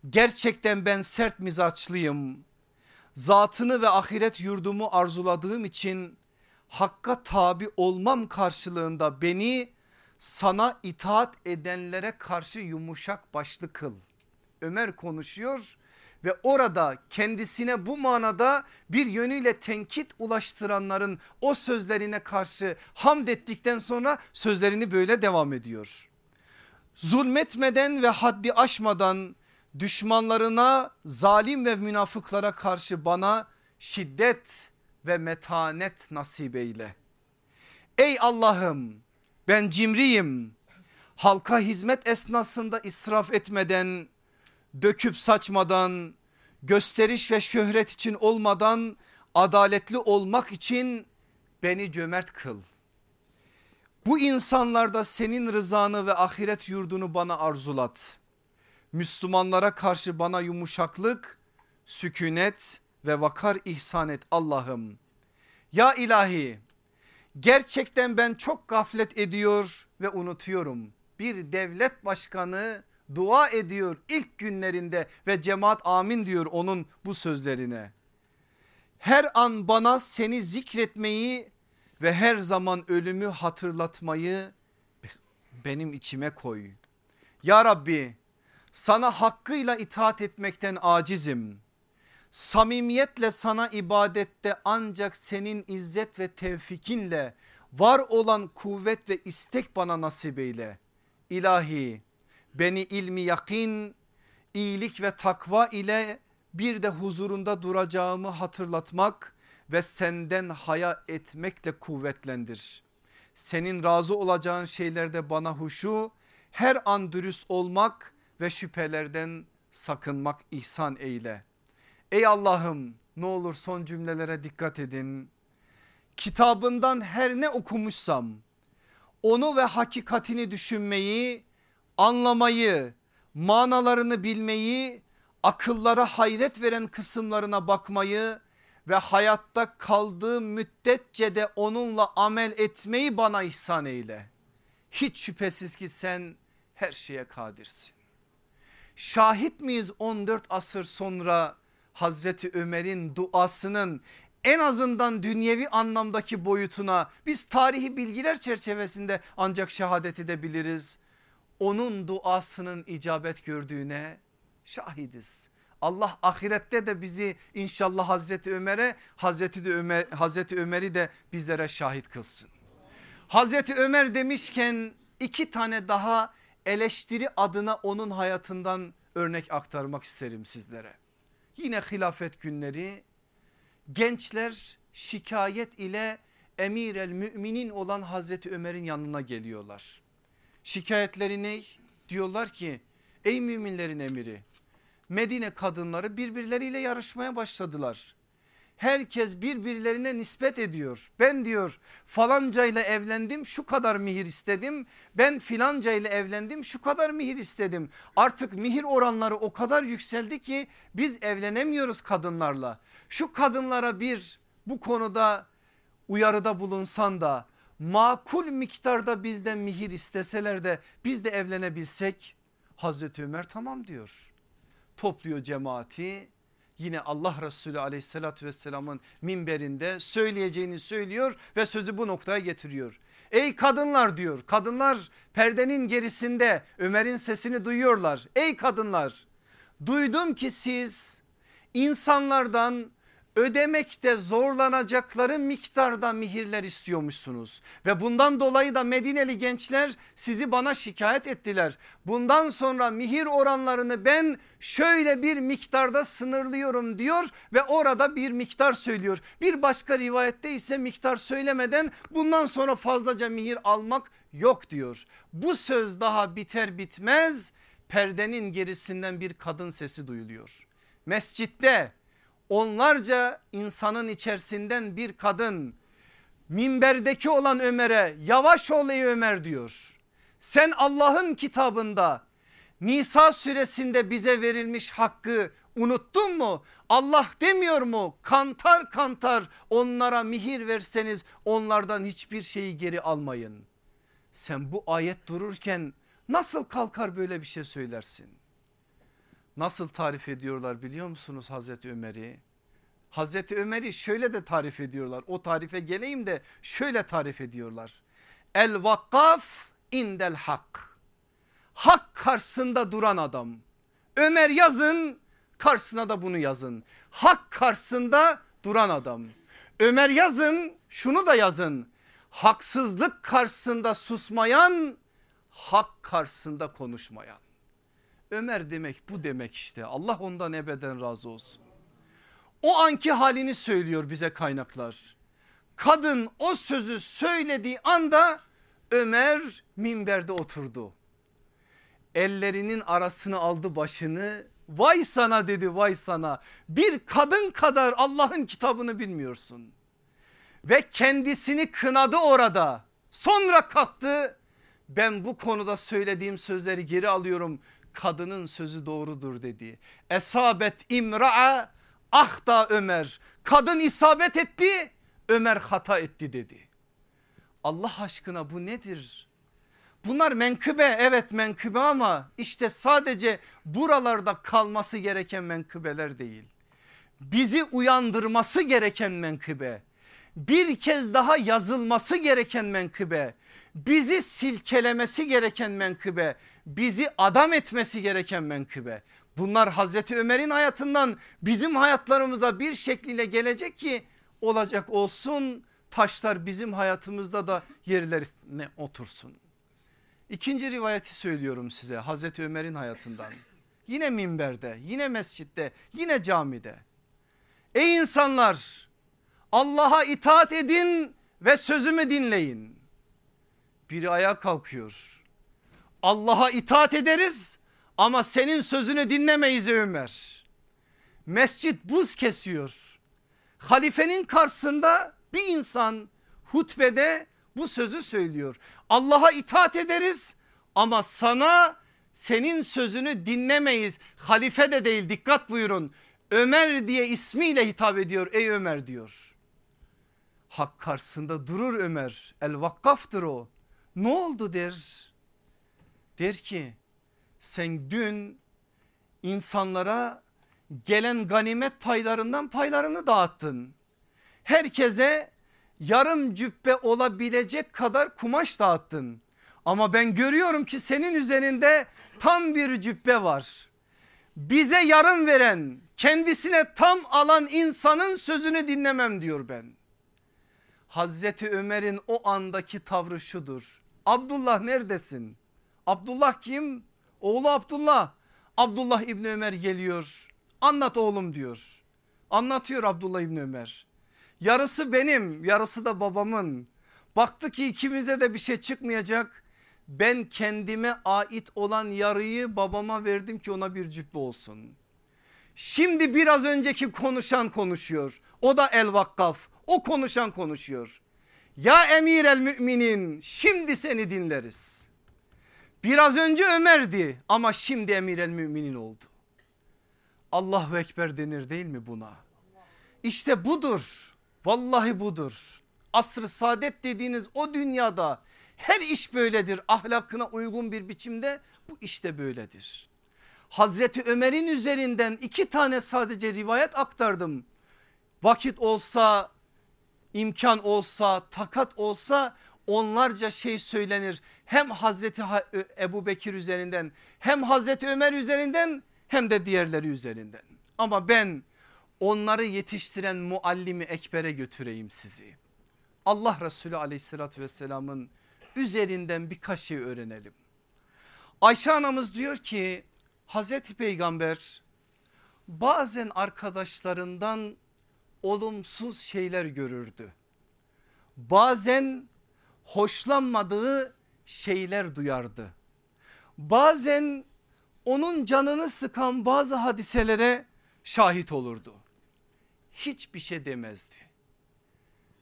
gerçekten ben sert mizaçlıyım. Zatını ve ahiret yurdumu arzuladığım için hakka tabi olmam karşılığında beni sana itaat edenlere karşı yumuşak başlı kıl. Ömer konuşuyor ve orada kendisine bu manada bir yönüyle tenkit ulaştıranların o sözlerine karşı hamd ettikten sonra sözlerini böyle devam ediyor. Zulmetmeden ve haddi aşmadan düşmanlarına zalim ve münafıklara karşı bana şiddet ve metanet nasip eyle. Ey Allah'ım ben cimriyim halka hizmet esnasında israf etmeden döküp saçmadan gösteriş ve şöhret için olmadan adaletli olmak için beni cömert kıl. Bu insanlarda senin rızanı ve ahiret yurdunu bana arzulat. Müslümanlara karşı bana yumuşaklık, sükunet ve vakar ihsan et Allah'ım. Ya ilahi gerçekten ben çok gaflet ediyor ve unutuyorum. Bir devlet başkanı dua ediyor ilk günlerinde ve cemaat amin diyor onun bu sözlerine. Her an bana seni zikretmeyi ve her zaman ölümü hatırlatmayı benim içime koy. Ya Rabbi sana hakkıyla itaat etmekten acizim. Samimiyetle sana ibadette ancak senin izzet ve tevfikinle var olan kuvvet ve istek bana nasip eyle. İlahi beni ilmi yakin, iyilik ve takva ile bir de huzurunda duracağımı hatırlatmak ve senden haya etmekle kuvvetlendir. Senin razı olacağın şeylerde bana huşu, her an dürüst olmak ve şüphelerden sakınmak ihsan eyle. Ey Allah'ım ne olur son cümlelere dikkat edin. Kitabından her ne okumuşsam onu ve hakikatini düşünmeyi anlamayı, manalarını bilmeyi, akıllara hayret veren kısımlarına bakmayı ve hayatta kaldığım müddetçe de onunla amel etmeyi bana ihsan eyle. Hiç şüphesiz ki sen her şeye kadirsin. Şahit miyiz 14 asır sonra Hazreti Ömer'in duasının en azından dünyevi anlamdaki boyutuna biz tarihi bilgiler çerçevesinde ancak şehadet edebiliriz onun duasının icabet gördüğüne şahidiz. Allah ahirette de bizi inşallah Hazreti Ömer'e Hazreti de Ömer Hazreti Ömer'i de bizlere şahit kılsın. Hazreti Ömer demişken iki tane daha eleştiri adına onun hayatından örnek aktarmak isterim sizlere. Yine hilafet günleri gençler şikayet ile emir el müminin olan Hazreti Ömer'in yanına geliyorlar. Şikayetleri ne? Diyorlar ki ey müminlerin emiri Medine kadınları birbirleriyle yarışmaya başladılar. Herkes birbirlerine nispet ediyor. Ben diyor falanca ile evlendim şu kadar mihir istedim. Ben filanca ile evlendim şu kadar mihir istedim. Artık mihir oranları o kadar yükseldi ki biz evlenemiyoruz kadınlarla. Şu kadınlara bir bu konuda uyarıda bulunsan da makul miktarda bizden mihir isteseler de biz de evlenebilsek Hazreti Ömer tamam diyor. Topluyor cemaati yine Allah Resulü aleyhissalatü vesselamın minberinde söyleyeceğini söylüyor ve sözü bu noktaya getiriyor. Ey kadınlar diyor kadınlar perdenin gerisinde Ömer'in sesini duyuyorlar. Ey kadınlar duydum ki siz insanlardan ödemekte zorlanacakları miktarda mihirler istiyormuşsunuz. Ve bundan dolayı da Medineli gençler sizi bana şikayet ettiler. Bundan sonra mihir oranlarını ben şöyle bir miktarda sınırlıyorum diyor ve orada bir miktar söylüyor. Bir başka rivayette ise miktar söylemeden bundan sonra fazlaca mihir almak yok diyor. Bu söz daha biter bitmez perdenin gerisinden bir kadın sesi duyuluyor. Mescitte onlarca insanın içerisinden bir kadın minberdeki olan Ömer'e yavaş ol ey Ömer diyor. Sen Allah'ın kitabında Nisa suresinde bize verilmiş hakkı unuttun mu? Allah demiyor mu? Kantar kantar onlara mihir verseniz onlardan hiçbir şeyi geri almayın. Sen bu ayet dururken nasıl kalkar böyle bir şey söylersin? Nasıl tarif ediyorlar biliyor musunuz Hazreti Ömer'i? Hazreti Ömer'i şöyle de tarif ediyorlar. O tarife geleyim de şöyle tarif ediyorlar. El vakkaf indel hak. Hak karşısında duran adam. Ömer yazın karşısına da bunu yazın. Hak karşısında duran adam. Ömer yazın şunu da yazın. Haksızlık karşısında susmayan hak karşısında konuşmayan. Ömer demek bu demek işte Allah ondan ebeden razı olsun. O anki halini söylüyor bize kaynaklar. Kadın o sözü söylediği anda Ömer minberde oturdu. Ellerinin arasını aldı başını vay sana dedi vay sana bir kadın kadar Allah'ın kitabını bilmiyorsun. Ve kendisini kınadı orada sonra kalktı ben bu konuda söylediğim sözleri geri alıyorum kadının sözü doğrudur dedi. Esabet imra'a ahta Ömer kadın isabet etti Ömer hata etti dedi. Allah aşkına bu nedir? Bunlar menkıbe evet menkıbe ama işte sadece buralarda kalması gereken menkıbeler değil. Bizi uyandırması gereken menkıbe. Bir kez daha yazılması gereken menkıbe. Bizi silkelemesi gereken menkıbe. Bizi adam etmesi gereken menkıbe. Bunlar Hazreti Ömer'in hayatından bizim hayatlarımıza bir şekliyle gelecek ki olacak olsun taşlar bizim hayatımızda da yerlerine otursun. İkinci rivayeti söylüyorum size Hazreti Ömer'in hayatından. Yine minberde, yine mescitte, yine camide. Ey insanlar Allah'a itaat edin ve sözümü dinleyin. Biri ayağa kalkıyor. Allah'a itaat ederiz ama senin sözünü dinlemeyiz Ömer. Mescit buz kesiyor. Halifenin karşısında bir insan hutbede bu sözü söylüyor. Allah'a itaat ederiz ama sana senin sözünü dinlemeyiz. Halife de değil dikkat buyurun. Ömer diye ismiyle hitap ediyor ey Ömer diyor. Hak karşısında durur Ömer el vakkaftır o. Ne oldu der. Der ki sen dün insanlara gelen ganimet paylarından paylarını dağıttın. Herkese yarım cübbe olabilecek kadar kumaş dağıttın. Ama ben görüyorum ki senin üzerinde tam bir cübbe var. Bize yarım veren kendisine tam alan insanın sözünü dinlemem diyor ben. Hazreti Ömer'in o andaki tavrı şudur. Abdullah neredesin? Abdullah kim? Oğlu Abdullah. Abdullah İbni Ömer geliyor. Anlat oğlum diyor. Anlatıyor Abdullah İbni Ömer. Yarısı benim yarısı da babamın. Baktı ki ikimize de bir şey çıkmayacak. Ben kendime ait olan yarıyı babama verdim ki ona bir cübbe olsun. Şimdi biraz önceki konuşan konuşuyor. O da el vakkaf. O konuşan konuşuyor. Ya emir el müminin şimdi seni dinleriz. Biraz önce Ömer'di ama şimdi emir el müminin oldu. Allahu Ekber denir değil mi buna? İşte budur. Vallahi budur. Asr-ı saadet dediğiniz o dünyada her iş böyledir. Ahlakına uygun bir biçimde bu işte böyledir. Hazreti Ömer'in üzerinden iki tane sadece rivayet aktardım. Vakit olsa, imkan olsa, takat olsa onlarca şey söylenir. Hem Hazreti Ebu Bekir üzerinden hem Hazreti Ömer üzerinden hem de diğerleri üzerinden. Ama ben onları yetiştiren muallimi ekbere götüreyim sizi. Allah Resulü aleyhissalatü vesselamın üzerinden birkaç şey öğrenelim. Ayşe anamız diyor ki Hazreti Peygamber bazen arkadaşlarından olumsuz şeyler görürdü. Bazen hoşlanmadığı şeyler duyardı. Bazen onun canını sıkan bazı hadiselere şahit olurdu. Hiçbir şey demezdi.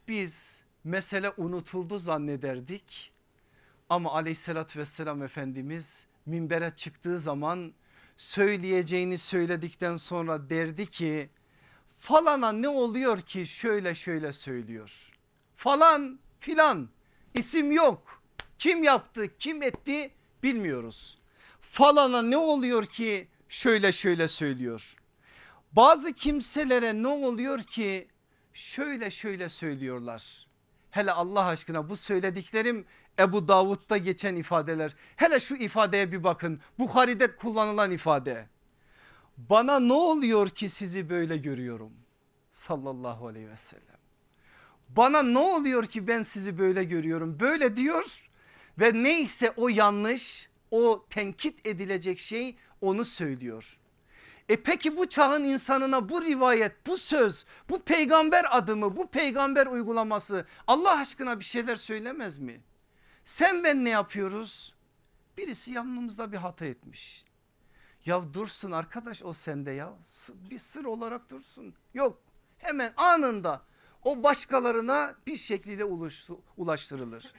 Biz mesele unutuldu zannederdik ama aleyhissalatü vesselam Efendimiz minbere çıktığı zaman söyleyeceğini söyledikten sonra derdi ki falana ne oluyor ki şöyle şöyle söylüyor. Falan filan isim yok kim yaptı kim etti bilmiyoruz. Falana ne oluyor ki şöyle şöyle söylüyor. Bazı kimselere ne oluyor ki şöyle şöyle söylüyorlar. Hele Allah aşkına bu söylediklerim Ebu Davud'da geçen ifadeler. Hele şu ifadeye bir bakın. Bukhari'de kullanılan ifade. Bana ne oluyor ki sizi böyle görüyorum? Sallallahu aleyhi ve sellem. Bana ne oluyor ki ben sizi böyle görüyorum? Böyle diyor ve neyse o yanlış o tenkit edilecek şey onu söylüyor. E peki bu çağın insanına bu rivayet, bu söz, bu peygamber adımı, bu peygamber uygulaması Allah aşkına bir şeyler söylemez mi? Sen ben ne yapıyoruz? Birisi yanımızda bir hata etmiş. Ya dursun arkadaş o sende ya bir sır olarak dursun. Yok hemen anında o başkalarına bir şekilde ulaştırılır.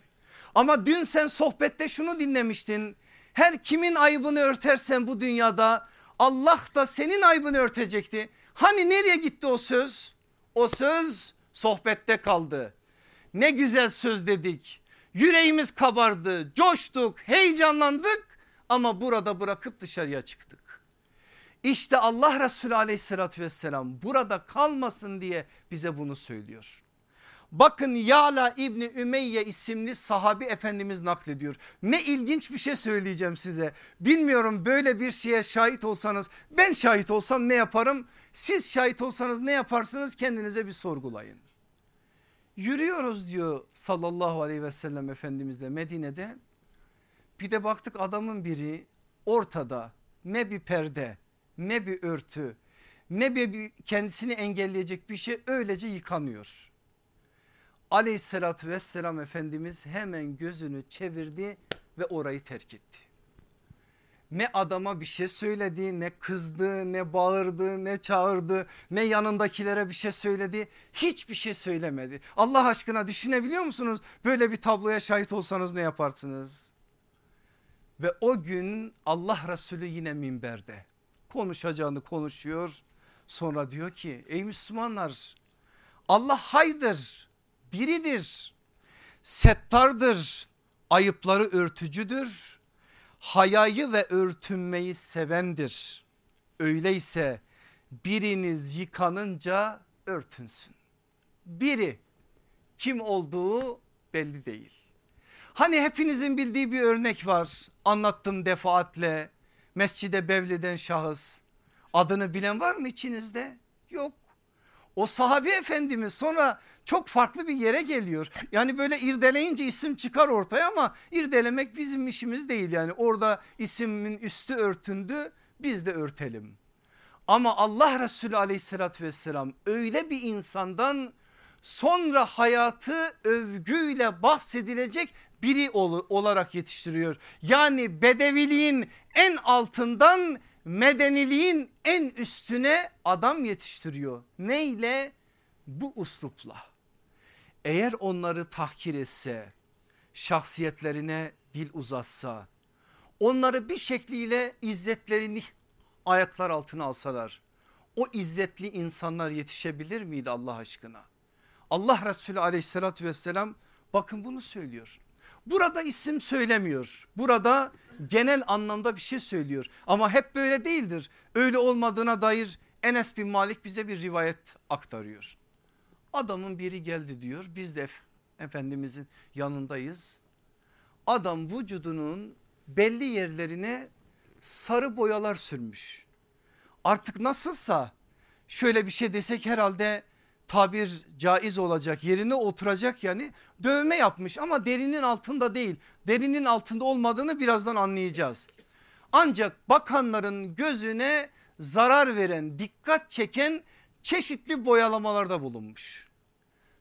Ama dün sen sohbette şunu dinlemiştin. Her kimin ayıbını örtersen bu dünyada Allah da senin ayıbını örtecekti. Hani nereye gitti o söz? O söz sohbette kaldı. Ne güzel söz dedik. Yüreğimiz kabardı, coştuk, heyecanlandık ama burada bırakıp dışarıya çıktık. İşte Allah Resulü aleyhissalatü vesselam burada kalmasın diye bize bunu söylüyor. Bakın Yala İbni Ümeyye isimli sahabi efendimiz naklediyor. Ne ilginç bir şey söyleyeceğim size. Bilmiyorum böyle bir şeye şahit olsanız ben şahit olsam ne yaparım? Siz şahit olsanız ne yaparsınız kendinize bir sorgulayın. Yürüyoruz diyor sallallahu aleyhi ve sellem efendimizle Medine'de. Bir de baktık adamın biri ortada ne bir perde ne bir örtü ne bir kendisini engelleyecek bir şey öylece yıkanıyor aleyhissalatü vesselam Efendimiz hemen gözünü çevirdi ve orayı terk etti. Ne adama bir şey söyledi ne kızdı ne bağırdı ne çağırdı ne yanındakilere bir şey söyledi hiçbir şey söylemedi. Allah aşkına düşünebiliyor musunuz böyle bir tabloya şahit olsanız ne yaparsınız? Ve o gün Allah Resulü yine minberde konuşacağını konuşuyor sonra diyor ki ey Müslümanlar Allah haydır biridir. Settardır, ayıpları örtücüdür. Hayayı ve örtünmeyi sevendir. Öyleyse biriniz yıkanınca örtünsün. Biri kim olduğu belli değil. Hani hepinizin bildiği bir örnek var anlattım defaatle mescide bevleden şahıs adını bilen var mı içinizde? Yok. O sahabi efendimiz sonra çok farklı bir yere geliyor. Yani böyle irdeleyince isim çıkar ortaya ama irdelemek bizim işimiz değil. Yani orada ismin üstü örtündü biz de örtelim. Ama Allah Resulü aleyhissalatü vesselam öyle bir insandan sonra hayatı övgüyle bahsedilecek biri olarak yetiştiriyor. Yani bedeviliğin en altından medeniliğin en üstüne adam yetiştiriyor. Neyle? Bu uslupla. Eğer onları tahkir etse, şahsiyetlerine dil uzatsa, onları bir şekliyle izzetlerini ayaklar altına alsalar, o izzetli insanlar yetişebilir miydi Allah aşkına? Allah Resulü aleyhissalatü vesselam bakın bunu söylüyor. Burada isim söylemiyor. Burada genel anlamda bir şey söylüyor. Ama hep böyle değildir. Öyle olmadığına dair Enes bin Malik bize bir rivayet aktarıyor. Adamın biri geldi diyor. Biz de Efendimizin yanındayız. Adam vücudunun belli yerlerine sarı boyalar sürmüş. Artık nasılsa şöyle bir şey desek herhalde tabir caiz olacak yerine oturacak yani dövme yapmış ama derinin altında değil derinin altında olmadığını birazdan anlayacağız. Ancak bakanların gözüne zarar veren dikkat çeken çeşitli boyalamalarda bulunmuş.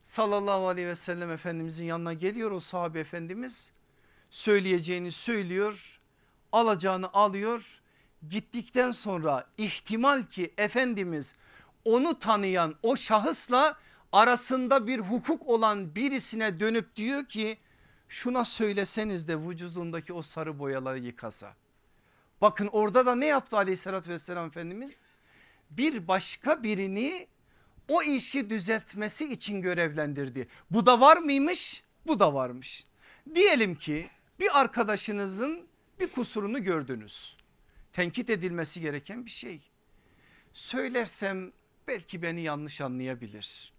Sallallahu aleyhi ve sellem efendimizin yanına geliyor o sahabe efendimiz söyleyeceğini söylüyor alacağını alıyor gittikten sonra ihtimal ki Efendimiz onu tanıyan o şahısla arasında bir hukuk olan birisine dönüp diyor ki şuna söyleseniz de vücudundaki o sarı boyaları yıkasa. Bakın orada da ne yaptı aleyhissalatü vesselam Efendimiz? Bir başka birini o işi düzeltmesi için görevlendirdi. Bu da var mıymış? Bu da varmış. Diyelim ki bir arkadaşınızın bir kusurunu gördünüz. Tenkit edilmesi gereken bir şey. Söylersem belki beni yanlış anlayabilir.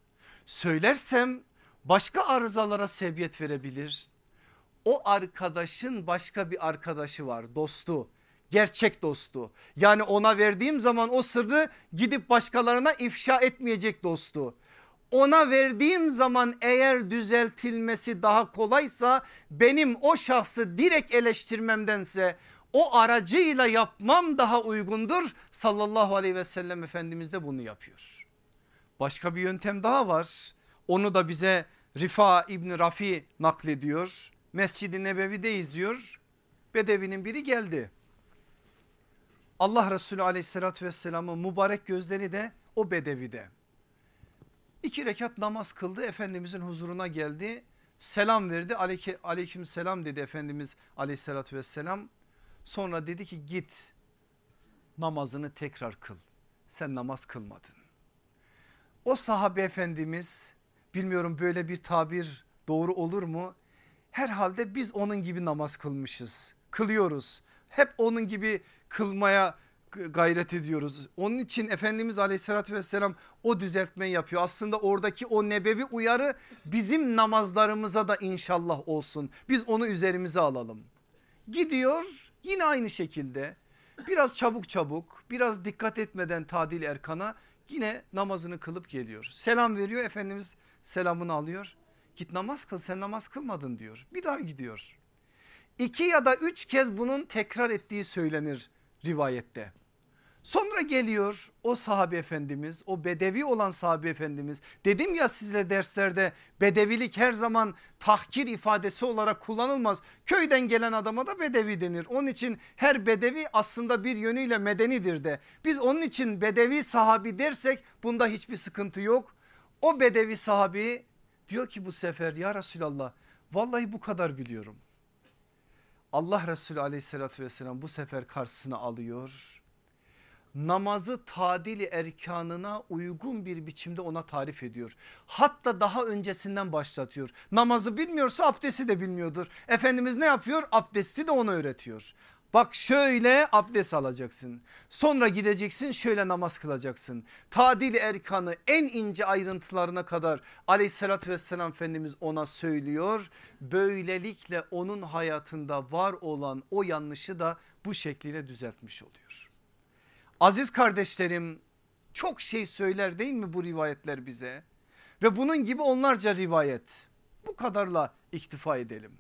Söylersem başka arızalara sebebiyet verebilir. O arkadaşın başka bir arkadaşı var dostu gerçek dostu. Yani ona verdiğim zaman o sırrı gidip başkalarına ifşa etmeyecek dostu. Ona verdiğim zaman eğer düzeltilmesi daha kolaysa benim o şahsı direkt eleştirmemdense o aracıyla yapmam daha uygundur. Sallallahu aleyhi ve sellem Efendimiz de bunu yapıyor. Başka bir yöntem daha var. Onu da bize Rifa İbni Rafi naklediyor. Mescid-i Nebevi'deyiz diyor. Bedevinin biri geldi. Allah Resulü aleyhissalatü vesselamın mübarek gözleri de o bedevide. İki rekat namaz kıldı Efendimizin huzuruna geldi. Selam verdi aleyküm selam dedi Efendimiz aleyhissalatü vesselam. Sonra dedi ki git namazını tekrar kıl. Sen namaz kılmadın. O sahabe efendimiz bilmiyorum böyle bir tabir doğru olur mu? Herhalde biz onun gibi namaz kılmışız. Kılıyoruz. Hep onun gibi kılmaya gayret ediyoruz. Onun için Efendimiz aleyhissalatü vesselam o düzeltme yapıyor. Aslında oradaki o nebevi uyarı bizim namazlarımıza da inşallah olsun. Biz onu üzerimize alalım. Gidiyor yine aynı şekilde biraz çabuk çabuk biraz dikkat etmeden Tadil Erkan'a yine namazını kılıp geliyor. Selam veriyor Efendimiz selamını alıyor. Git namaz kıl sen namaz kılmadın diyor. Bir daha gidiyor. İki ya da üç kez bunun tekrar ettiği söylenir rivayette. Sonra geliyor o sahabe efendimiz o bedevi olan sahabe efendimiz dedim ya sizle derslerde bedevilik her zaman tahkir ifadesi olarak kullanılmaz. Köyden gelen adama da bedevi denir. Onun için her bedevi aslında bir yönüyle medenidir de biz onun için bedevi sahabi dersek bunda hiçbir sıkıntı yok. O bedevi sahabi diyor ki bu sefer ya Resulallah vallahi bu kadar biliyorum. Allah Resulü aleyhissalatü vesselam bu sefer karşısına alıyor namazı tadili erkanına uygun bir biçimde ona tarif ediyor. Hatta daha öncesinden başlatıyor. Namazı bilmiyorsa abdesti de bilmiyordur. Efendimiz ne yapıyor? Abdesti de ona öğretiyor. Bak şöyle abdest alacaksın. Sonra gideceksin şöyle namaz kılacaksın. Tadil erkanı en ince ayrıntılarına kadar aleyhissalatü vesselam Efendimiz ona söylüyor. Böylelikle onun hayatında var olan o yanlışı da bu şekliyle düzeltmiş oluyor. Aziz kardeşlerim çok şey söyler değil mi bu rivayetler bize? Ve bunun gibi onlarca rivayet. Bu kadarla iktifa edelim.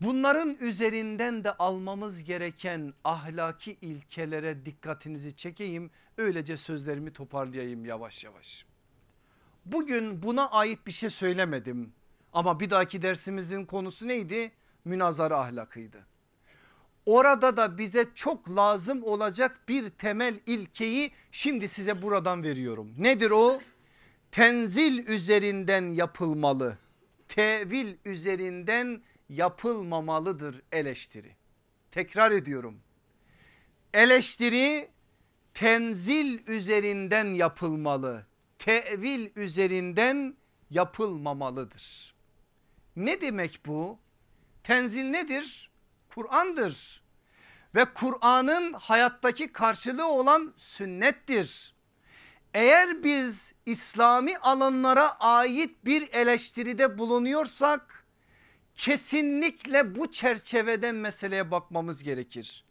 Bunların üzerinden de almamız gereken ahlaki ilkelere dikkatinizi çekeyim. Öylece sözlerimi toparlayayım yavaş yavaş. Bugün buna ait bir şey söylemedim. Ama bir dahaki dersimizin konusu neydi? Münazara ahlakıydı. Orada da bize çok lazım olacak bir temel ilkeyi şimdi size buradan veriyorum. Nedir o? Tenzil üzerinden yapılmalı. Tevil üzerinden yapılmamalıdır eleştiri. Tekrar ediyorum. Eleştiri tenzil üzerinden yapılmalı. Tevil üzerinden yapılmamalıdır. Ne demek bu? Tenzil nedir? Kur'an'dır. Ve Kur'an'ın hayattaki karşılığı olan sünnettir. Eğer biz İslami alanlara ait bir eleştiride bulunuyorsak kesinlikle bu çerçeveden meseleye bakmamız gerekir.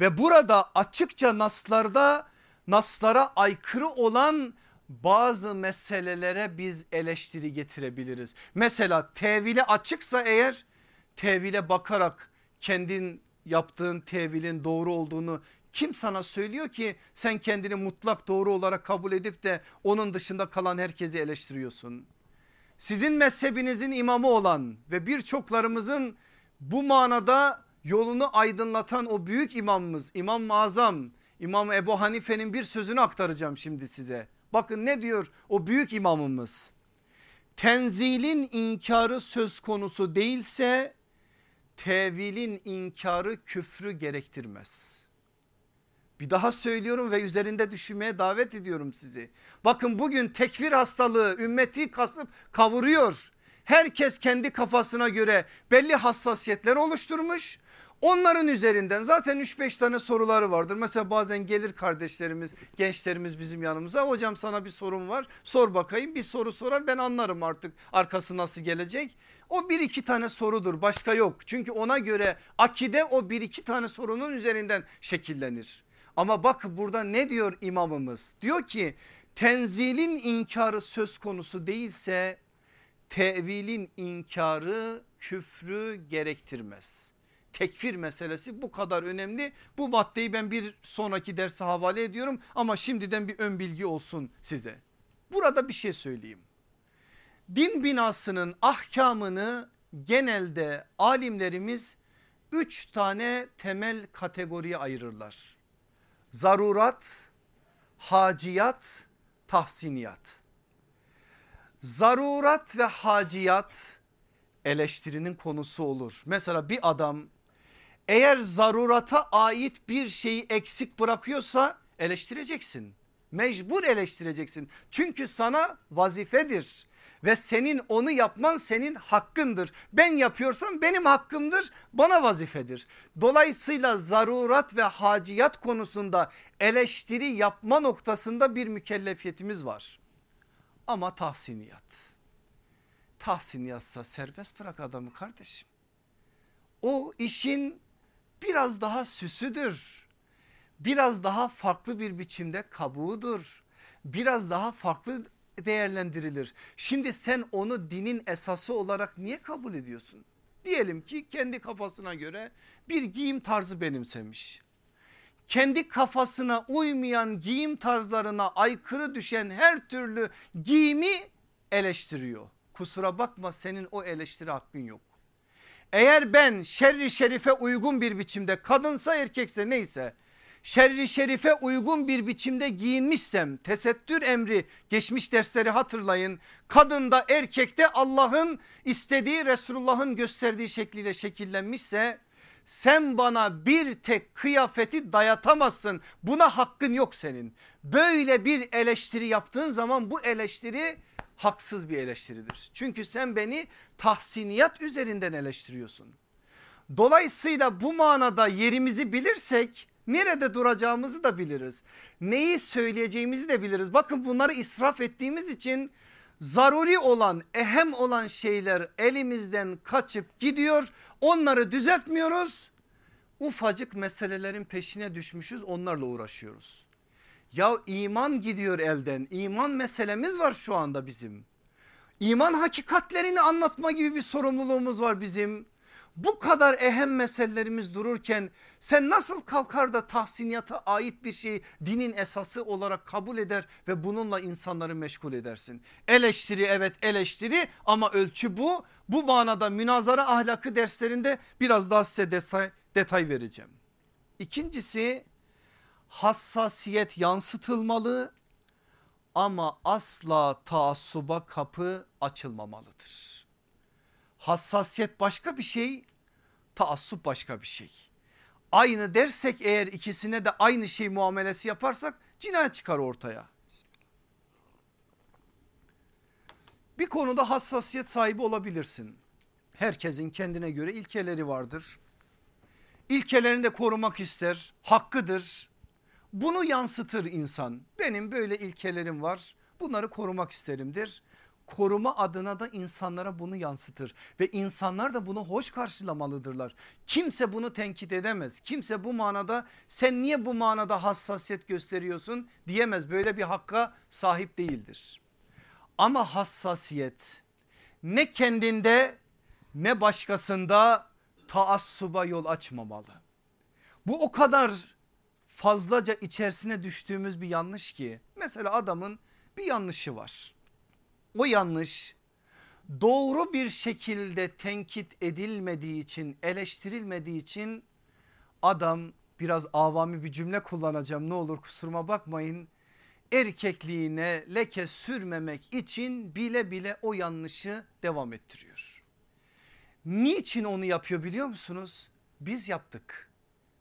Ve burada açıkça naslarda naslara aykırı olan bazı meselelere biz eleştiri getirebiliriz. Mesela tevile açıksa eğer tevile bakarak kendin yaptığın tevilin doğru olduğunu kim sana söylüyor ki sen kendini mutlak doğru olarak kabul edip de onun dışında kalan herkesi eleştiriyorsun. Sizin mezhebinizin imamı olan ve birçoklarımızın bu manada yolunu aydınlatan o büyük imamımız İmam-ı İmam Ebu Hanife'nin bir sözünü aktaracağım şimdi size. Bakın ne diyor o büyük imamımız. Tenzilin inkarı söz konusu değilse tevilin inkarı küfrü gerektirmez. Bir daha söylüyorum ve üzerinde düşünmeye davet ediyorum sizi. Bakın bugün tekfir hastalığı ümmeti kasıp kavuruyor. Herkes kendi kafasına göre belli hassasiyetler oluşturmuş. Onların üzerinden zaten 3-5 tane soruları vardır. Mesela bazen gelir kardeşlerimiz, gençlerimiz bizim yanımıza. Hocam sana bir sorum var. Sor bakayım. Bir soru sorar ben anlarım artık arkası nasıl gelecek. O bir iki tane sorudur başka yok. Çünkü ona göre akide o bir iki tane sorunun üzerinden şekillenir. Ama bak burada ne diyor imamımız? Diyor ki tenzilin inkarı söz konusu değilse tevilin inkarı küfrü gerektirmez. Tekfir meselesi bu kadar önemli. Bu maddeyi ben bir sonraki derse havale ediyorum ama şimdiden bir ön bilgi olsun size. Burada bir şey söyleyeyim. Din binasının ahkamını genelde alimlerimiz üç tane temel kategoriye ayırırlar. Zarurat, haciyat, tahsiniyat. Zarurat ve haciyat eleştirinin konusu olur. Mesela bir adam eğer zarurata ait bir şeyi eksik bırakıyorsa eleştireceksin. Mecbur eleştireceksin. Çünkü sana vazifedir ve senin onu yapman senin hakkındır. Ben yapıyorsam benim hakkımdır bana vazifedir. Dolayısıyla zarurat ve haciyat konusunda eleştiri yapma noktasında bir mükellefiyetimiz var. Ama tahsiniyat. Tahsiniyatsa serbest bırak adamı kardeşim. O işin biraz daha süsüdür. Biraz daha farklı bir biçimde kabuğudur. Biraz daha farklı değerlendirilir. Şimdi sen onu dinin esası olarak niye kabul ediyorsun? Diyelim ki kendi kafasına göre bir giyim tarzı benimsemiş. Kendi kafasına uymayan giyim tarzlarına aykırı düşen her türlü giyimi eleştiriyor. Kusura bakma senin o eleştiri hakkın yok. Eğer ben şerri şerife uygun bir biçimde kadınsa erkekse neyse şerri şerife uygun bir biçimde giyinmişsem tesettür emri geçmiş dersleri hatırlayın. Kadında erkekte Allah'ın istediği Resulullah'ın gösterdiği şekliyle şekillenmişse sen bana bir tek kıyafeti dayatamazsın buna hakkın yok senin. Böyle bir eleştiri yaptığın zaman bu eleştiri haksız bir eleştiridir. Çünkü sen beni tahsiniyat üzerinden eleştiriyorsun. Dolayısıyla bu manada yerimizi bilirsek nerede duracağımızı da biliriz. Neyi söyleyeceğimizi de biliriz. Bakın bunları israf ettiğimiz için zaruri olan ehem olan şeyler elimizden kaçıp gidiyor. Onları düzeltmiyoruz. Ufacık meselelerin peşine düşmüşüz onlarla uğraşıyoruz. Ya iman gidiyor elden. İman meselemiz var şu anda bizim. İman hakikatlerini anlatma gibi bir sorumluluğumuz var bizim. Bu kadar ehem meselelerimiz dururken sen nasıl kalkar da tahsiniyata ait bir şeyi dinin esası olarak kabul eder ve bununla insanları meşgul edersin. Eleştiri evet eleştiri ama ölçü bu. Bu manada münazara ahlakı derslerinde biraz daha size detay, detay vereceğim. İkincisi hassasiyet yansıtılmalı ama asla taassuba kapı açılmamalıdır. Hassasiyet başka bir şey, taassup başka bir şey. Aynı dersek eğer ikisine de aynı şey muamelesi yaparsak cinayet çıkar ortaya. Bir konuda hassasiyet sahibi olabilirsin. Herkesin kendine göre ilkeleri vardır. İlkelerini de korumak ister, hakkıdır. Bunu yansıtır insan. Benim böyle ilkelerim var. Bunları korumak isterimdir. Koruma adına da insanlara bunu yansıtır ve insanlar da bunu hoş karşılamalıdırlar. Kimse bunu tenkit edemez. Kimse bu manada sen niye bu manada hassasiyet gösteriyorsun diyemez. Böyle bir hakka sahip değildir. Ama hassasiyet ne kendinde ne başkasında taassuba yol açmamalı. Bu o kadar fazlaca içerisine düştüğümüz bir yanlış ki mesela adamın bir yanlışı var. O yanlış doğru bir şekilde tenkit edilmediği için eleştirilmediği için adam biraz avami bir cümle kullanacağım ne olur kusuruma bakmayın. Erkekliğine leke sürmemek için bile bile o yanlışı devam ettiriyor. Niçin onu yapıyor biliyor musunuz? Biz yaptık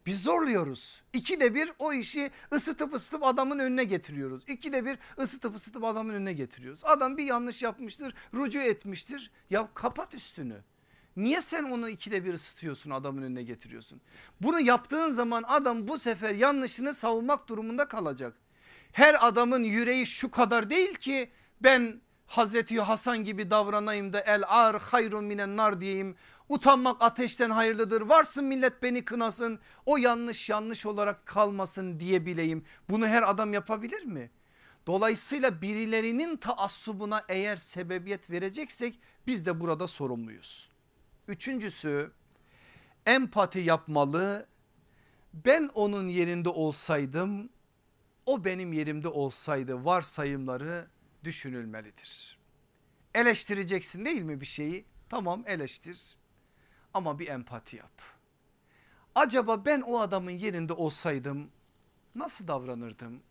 Biz zorluyoruz. İkide bir o işi ısıtıp ısıtıp adamın önüne getiriyoruz. İkide bir ısıtıp ısıtıp adamın önüne getiriyoruz. Adam bir yanlış yapmıştır, rucu etmiştir. Ya kapat üstünü. Niye sen onu ikide bir ısıtıyorsun adamın önüne getiriyorsun? Bunu yaptığın zaman adam bu sefer yanlışını savunmak durumunda kalacak. Her adamın yüreği şu kadar değil ki ben Hazreti Hasan gibi davranayım da el ar hayrun minen nar diyeyim. Utanmak ateşten hayırlıdır varsın millet beni kınasın o yanlış yanlış olarak kalmasın diyebileyim. Bunu her adam yapabilir mi? Dolayısıyla birilerinin taassubuna eğer sebebiyet vereceksek biz de burada sorumluyuz. Üçüncüsü empati yapmalı. Ben onun yerinde olsaydım o benim yerimde olsaydı varsayımları düşünülmelidir. Eleştireceksin değil mi bir şeyi? Tamam eleştir ama bir empati yap. Acaba ben o adamın yerinde olsaydım nasıl davranırdım?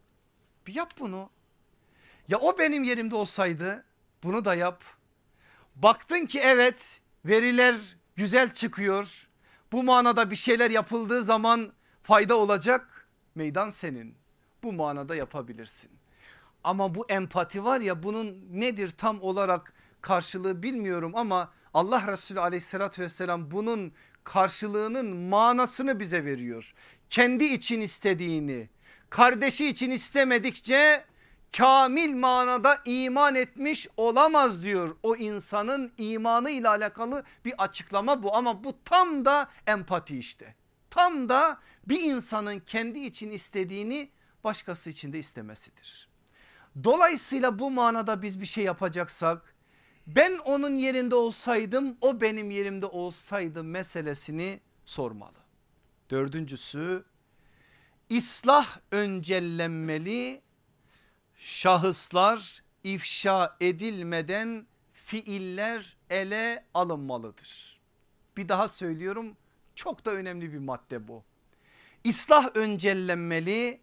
Bir yap bunu. Ya o benim yerimde olsaydı bunu da yap. Baktın ki evet veriler güzel çıkıyor. Bu manada bir şeyler yapıldığı zaman fayda olacak. Meydan senin. Bu manada yapabilirsin. Ama bu empati var ya bunun nedir tam olarak karşılığı bilmiyorum ama Allah Resulü aleyhissalatü vesselam bunun karşılığının manasını bize veriyor. Kendi için istediğini kardeşi için istemedikçe kamil manada iman etmiş olamaz diyor. O insanın imanı ile alakalı bir açıklama bu ama bu tam da empati işte. Tam da bir insanın kendi için istediğini başkası için de istemesidir. Dolayısıyla bu manada biz bir şey yapacaksak ben onun yerinde olsaydım o benim yerimde olsaydı meselesini sormalı. Dördüncüsü İslah öncellenmeli şahıslar ifşa edilmeden fiiller ele alınmalıdır. Bir daha söylüyorum çok da önemli bir madde bu. İslah öncellenmeli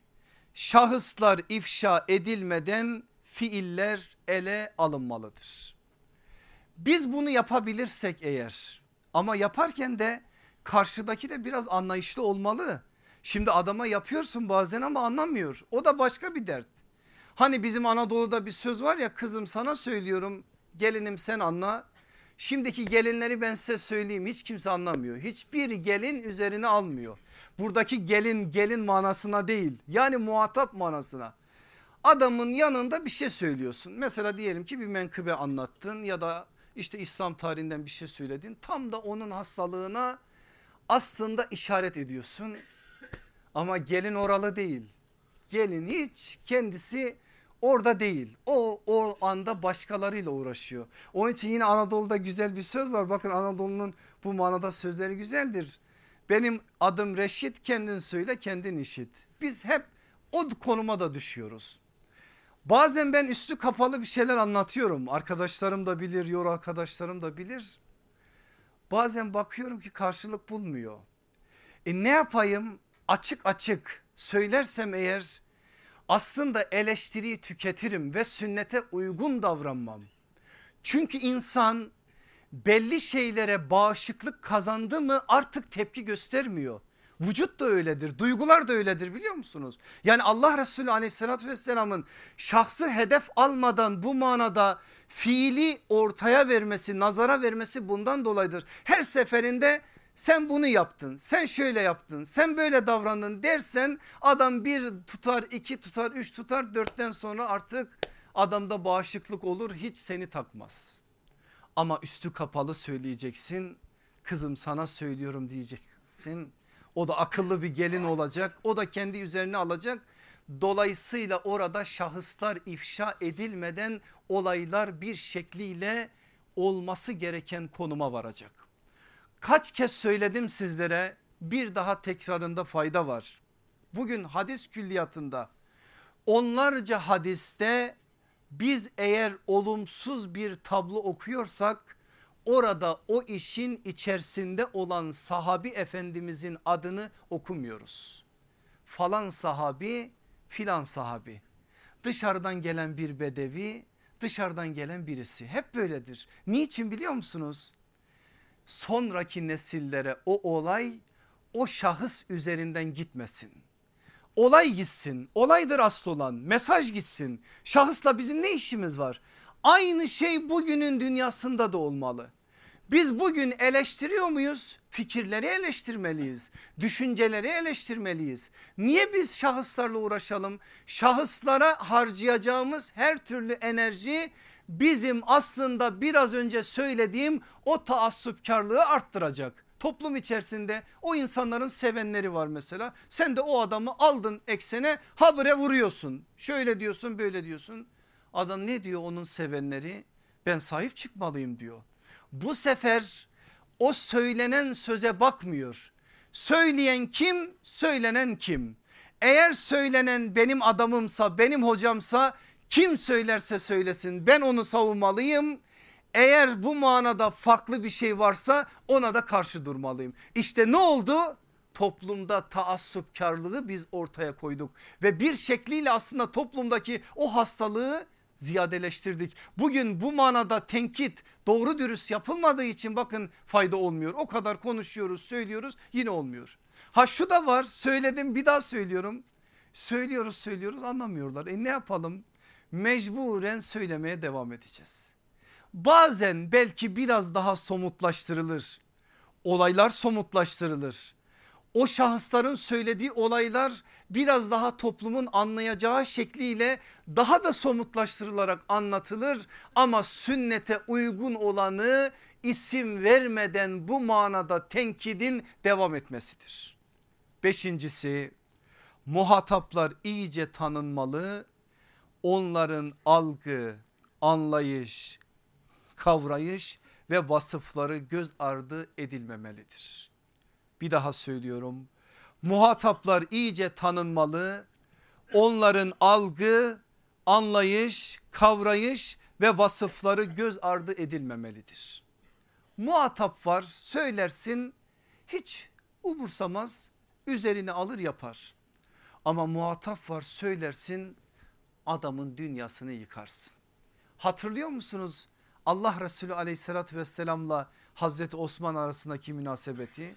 şahıslar ifşa edilmeden fiiller ele alınmalıdır. Biz bunu yapabilirsek eğer ama yaparken de karşıdaki de biraz anlayışlı olmalı. Şimdi adama yapıyorsun bazen ama anlamıyor. O da başka bir dert. Hani bizim Anadolu'da bir söz var ya kızım sana söylüyorum gelinim sen anla. Şimdiki gelinleri ben size söyleyeyim hiç kimse anlamıyor. Hiçbir gelin üzerine almıyor. Buradaki gelin gelin manasına değil yani muhatap manasına. Adamın yanında bir şey söylüyorsun. Mesela diyelim ki bir menkıbe anlattın ya da işte İslam tarihinden bir şey söyledin. Tam da onun hastalığına aslında işaret ediyorsun. Ama gelin oralı değil. Gelin hiç kendisi orada değil. O o anda başkalarıyla uğraşıyor. Onun için yine Anadolu'da güzel bir söz var. Bakın Anadolu'nun bu manada sözleri güzeldir. Benim adım Reşit kendin söyle kendin işit. Biz hep o konuma da düşüyoruz. Bazen ben üstü kapalı bir şeyler anlatıyorum. Arkadaşlarım da bilir, yor arkadaşlarım da bilir. Bazen bakıyorum ki karşılık bulmuyor. E ne yapayım? Açık açık söylersem eğer aslında eleştiriyi tüketirim ve sünnete uygun davranmam. Çünkü insan belli şeylere bağışıklık kazandı mı artık tepki göstermiyor. Vücut da öyledir duygular da öyledir biliyor musunuz? Yani Allah Resulü aleyhissalatü vesselamın şahsı hedef almadan bu manada fiili ortaya vermesi nazara vermesi bundan dolayıdır. Her seferinde sen bunu yaptın sen şöyle yaptın sen böyle davrandın dersen adam bir tutar iki tutar üç tutar dörtten sonra artık adamda bağışıklık olur hiç seni takmaz. Ama üstü kapalı söyleyeceksin kızım sana söylüyorum diyeceksin o da akıllı bir gelin olacak o da kendi üzerine alacak. Dolayısıyla orada şahıslar ifşa edilmeden olaylar bir şekliyle olması gereken konuma varacak. Kaç kez söyledim sizlere bir daha tekrarında fayda var. Bugün hadis külliyatında onlarca hadiste biz eğer olumsuz bir tablo okuyorsak orada o işin içerisinde olan sahabi efendimizin adını okumuyoruz. Falan sahabi filan sahabi dışarıdan gelen bir bedevi dışarıdan gelen birisi hep böyledir. Niçin biliyor musunuz? Sonraki nesillere o olay o şahıs üzerinden gitmesin. Olay gitsin olaydır asıl olan mesaj gitsin şahısla bizim ne işimiz var? Aynı şey bugünün dünyasında da olmalı. Biz bugün eleştiriyor muyuz? Fikirleri eleştirmeliyiz. Düşünceleri eleştirmeliyiz. Niye biz şahıslarla uğraşalım? Şahıslara harcayacağımız her türlü enerji bizim aslında biraz önce söylediğim o taassupkarlığı arttıracak. Toplum içerisinde o insanların sevenleri var mesela. Sen de o adamı aldın eksene habire vuruyorsun. Şöyle diyorsun böyle diyorsun. Adam ne diyor onun sevenleri? Ben sahip çıkmalıyım diyor. Bu sefer o söylenen söze bakmıyor. Söyleyen kim? Söylenen kim? Eğer söylenen benim adamımsa, benim hocamsa kim söylerse söylesin ben onu savunmalıyım. Eğer bu manada farklı bir şey varsa ona da karşı durmalıyım. İşte ne oldu? Toplumda taassupkarlığı biz ortaya koyduk ve bir şekliyle aslında toplumdaki o hastalığı ziyadeleştirdik. Bugün bu manada tenkit doğru dürüst yapılmadığı için bakın fayda olmuyor. O kadar konuşuyoruz söylüyoruz yine olmuyor. Ha şu da var söyledim bir daha söylüyorum. Söylüyoruz söylüyoruz anlamıyorlar. E ne yapalım? Mecburen söylemeye devam edeceğiz. Bazen belki biraz daha somutlaştırılır. Olaylar somutlaştırılır. O şahısların söylediği olaylar biraz daha toplumun anlayacağı şekliyle daha da somutlaştırılarak anlatılır ama sünnete uygun olanı isim vermeden bu manada tenkidin devam etmesidir. Beşincisi muhataplar iyice tanınmalı onların algı, anlayış, kavrayış ve vasıfları göz ardı edilmemelidir. Bir daha söylüyorum muhataplar iyice tanınmalı onların algı, anlayış, kavrayış ve vasıfları göz ardı edilmemelidir. Muhatap var söylersin hiç umursamaz üzerine alır yapar. Ama muhatap var söylersin adamın dünyasını yıkarsın. Hatırlıyor musunuz Allah Resulü aleyhissalatü vesselamla Hazreti Osman arasındaki münasebeti?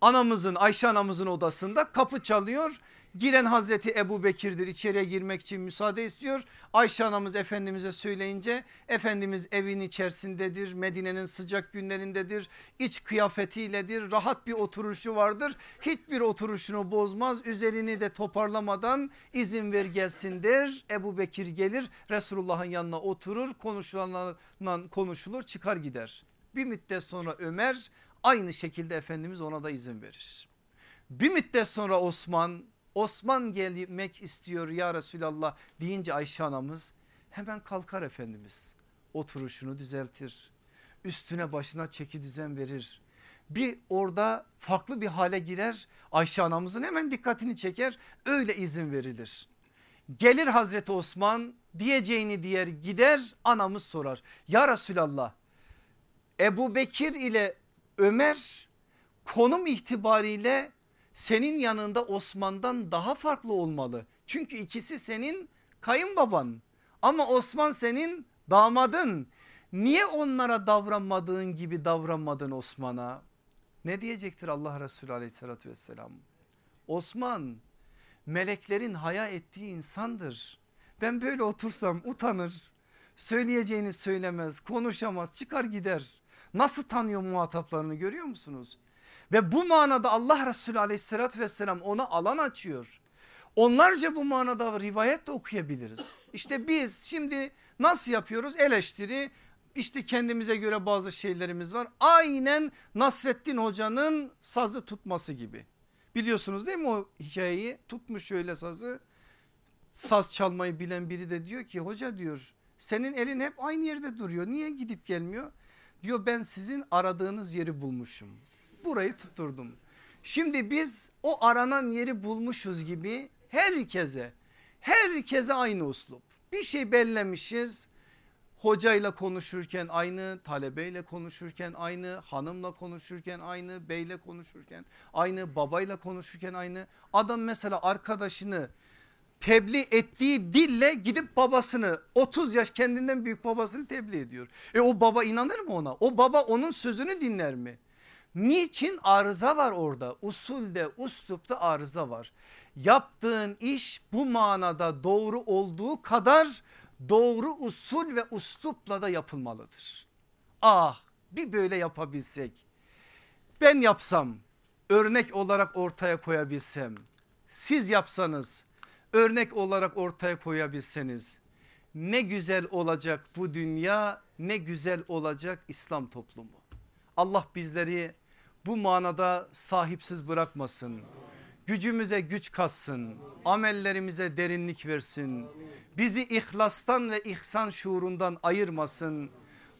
Anamızın Ayşe anamızın odasında kapı çalıyor. Giren Hazreti Ebu Bekir'dir içeriye girmek için müsaade istiyor. Ayşe anamız Efendimiz'e söyleyince Efendimiz evin içerisindedir. Medine'nin sıcak günlerindedir. İç kıyafetiyledir. Rahat bir oturuşu vardır. Hiçbir oturuşunu bozmaz. Üzerini de toparlamadan izin ver gelsin der. Ebu Bekir gelir Resulullah'ın yanına oturur. Konuşulanlarla konuşulur çıkar gider. Bir müddet sonra Ömer aynı şekilde Efendimiz ona da izin verir. Bir müddet sonra Osman Osman gelmek istiyor ya Resulallah deyince Ayşe anamız hemen kalkar Efendimiz. Oturuşunu düzeltir. Üstüne başına çeki düzen verir. Bir orada farklı bir hale girer. Ayşe anamızın hemen dikkatini çeker. Öyle izin verilir. Gelir Hazreti Osman diyeceğini diyer gider anamız sorar. Ya Resulallah Ebu Bekir ile Ömer konum itibariyle senin yanında Osman'dan daha farklı olmalı. Çünkü ikisi senin kayınbaban ama Osman senin damadın. Niye onlara davranmadığın gibi davranmadın Osman'a? Ne diyecektir Allah Resulü aleyhissalatü vesselam? Osman meleklerin haya ettiği insandır. Ben böyle otursam utanır. Söyleyeceğini söylemez, konuşamaz, çıkar gider. Nasıl tanıyor muhataplarını görüyor musunuz? Ve bu manada Allah Resulü aleyhissalatü vesselam ona alan açıyor. Onlarca bu manada rivayet de okuyabiliriz. İşte biz şimdi nasıl yapıyoruz eleştiri işte kendimize göre bazı şeylerimiz var. Aynen Nasreddin hocanın sazı tutması gibi. Biliyorsunuz değil mi o hikayeyi tutmuş şöyle sazı. Saz çalmayı bilen biri de diyor ki hoca diyor senin elin hep aynı yerde duruyor. Niye gidip gelmiyor? Diyor ben sizin aradığınız yeri bulmuşum. Burayı tutturdum. Şimdi biz o aranan yeri bulmuşuz gibi herkese herkese aynı uslup. Bir şey bellemişiz. Hocayla konuşurken aynı, talebeyle konuşurken aynı, hanımla konuşurken aynı, beyle konuşurken aynı, babayla konuşurken aynı. Adam mesela arkadaşını tebliğ ettiği dille gidip babasını 30 yaş kendinden büyük babasını tebliğ ediyor. E o baba inanır mı ona? O baba onun sözünü dinler mi? Niçin arıza var orada? Usulde, uslupta arıza var. Yaptığın iş bu manada doğru olduğu kadar doğru usul ve uslupla da yapılmalıdır. Ah bir böyle yapabilsek. Ben yapsam örnek olarak ortaya koyabilsem. Siz yapsanız örnek olarak ortaya koyabilseniz ne güzel olacak bu dünya ne güzel olacak İslam toplumu. Allah bizleri bu manada sahipsiz bırakmasın. Gücümüze güç katsın. Amellerimize derinlik versin. Bizi ihlastan ve ihsan şuurundan ayırmasın.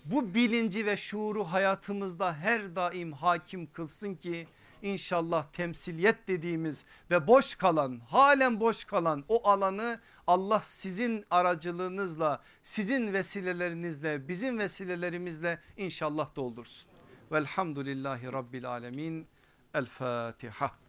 Bu bilinci ve şuuru hayatımızda her daim hakim kılsın ki inşallah temsiliyet dediğimiz ve boş kalan halen boş kalan o alanı Allah sizin aracılığınızla sizin vesilelerinizle bizim vesilelerimizle inşallah doldursun. Velhamdülillahi Rabbil Alemin. El Fatiha.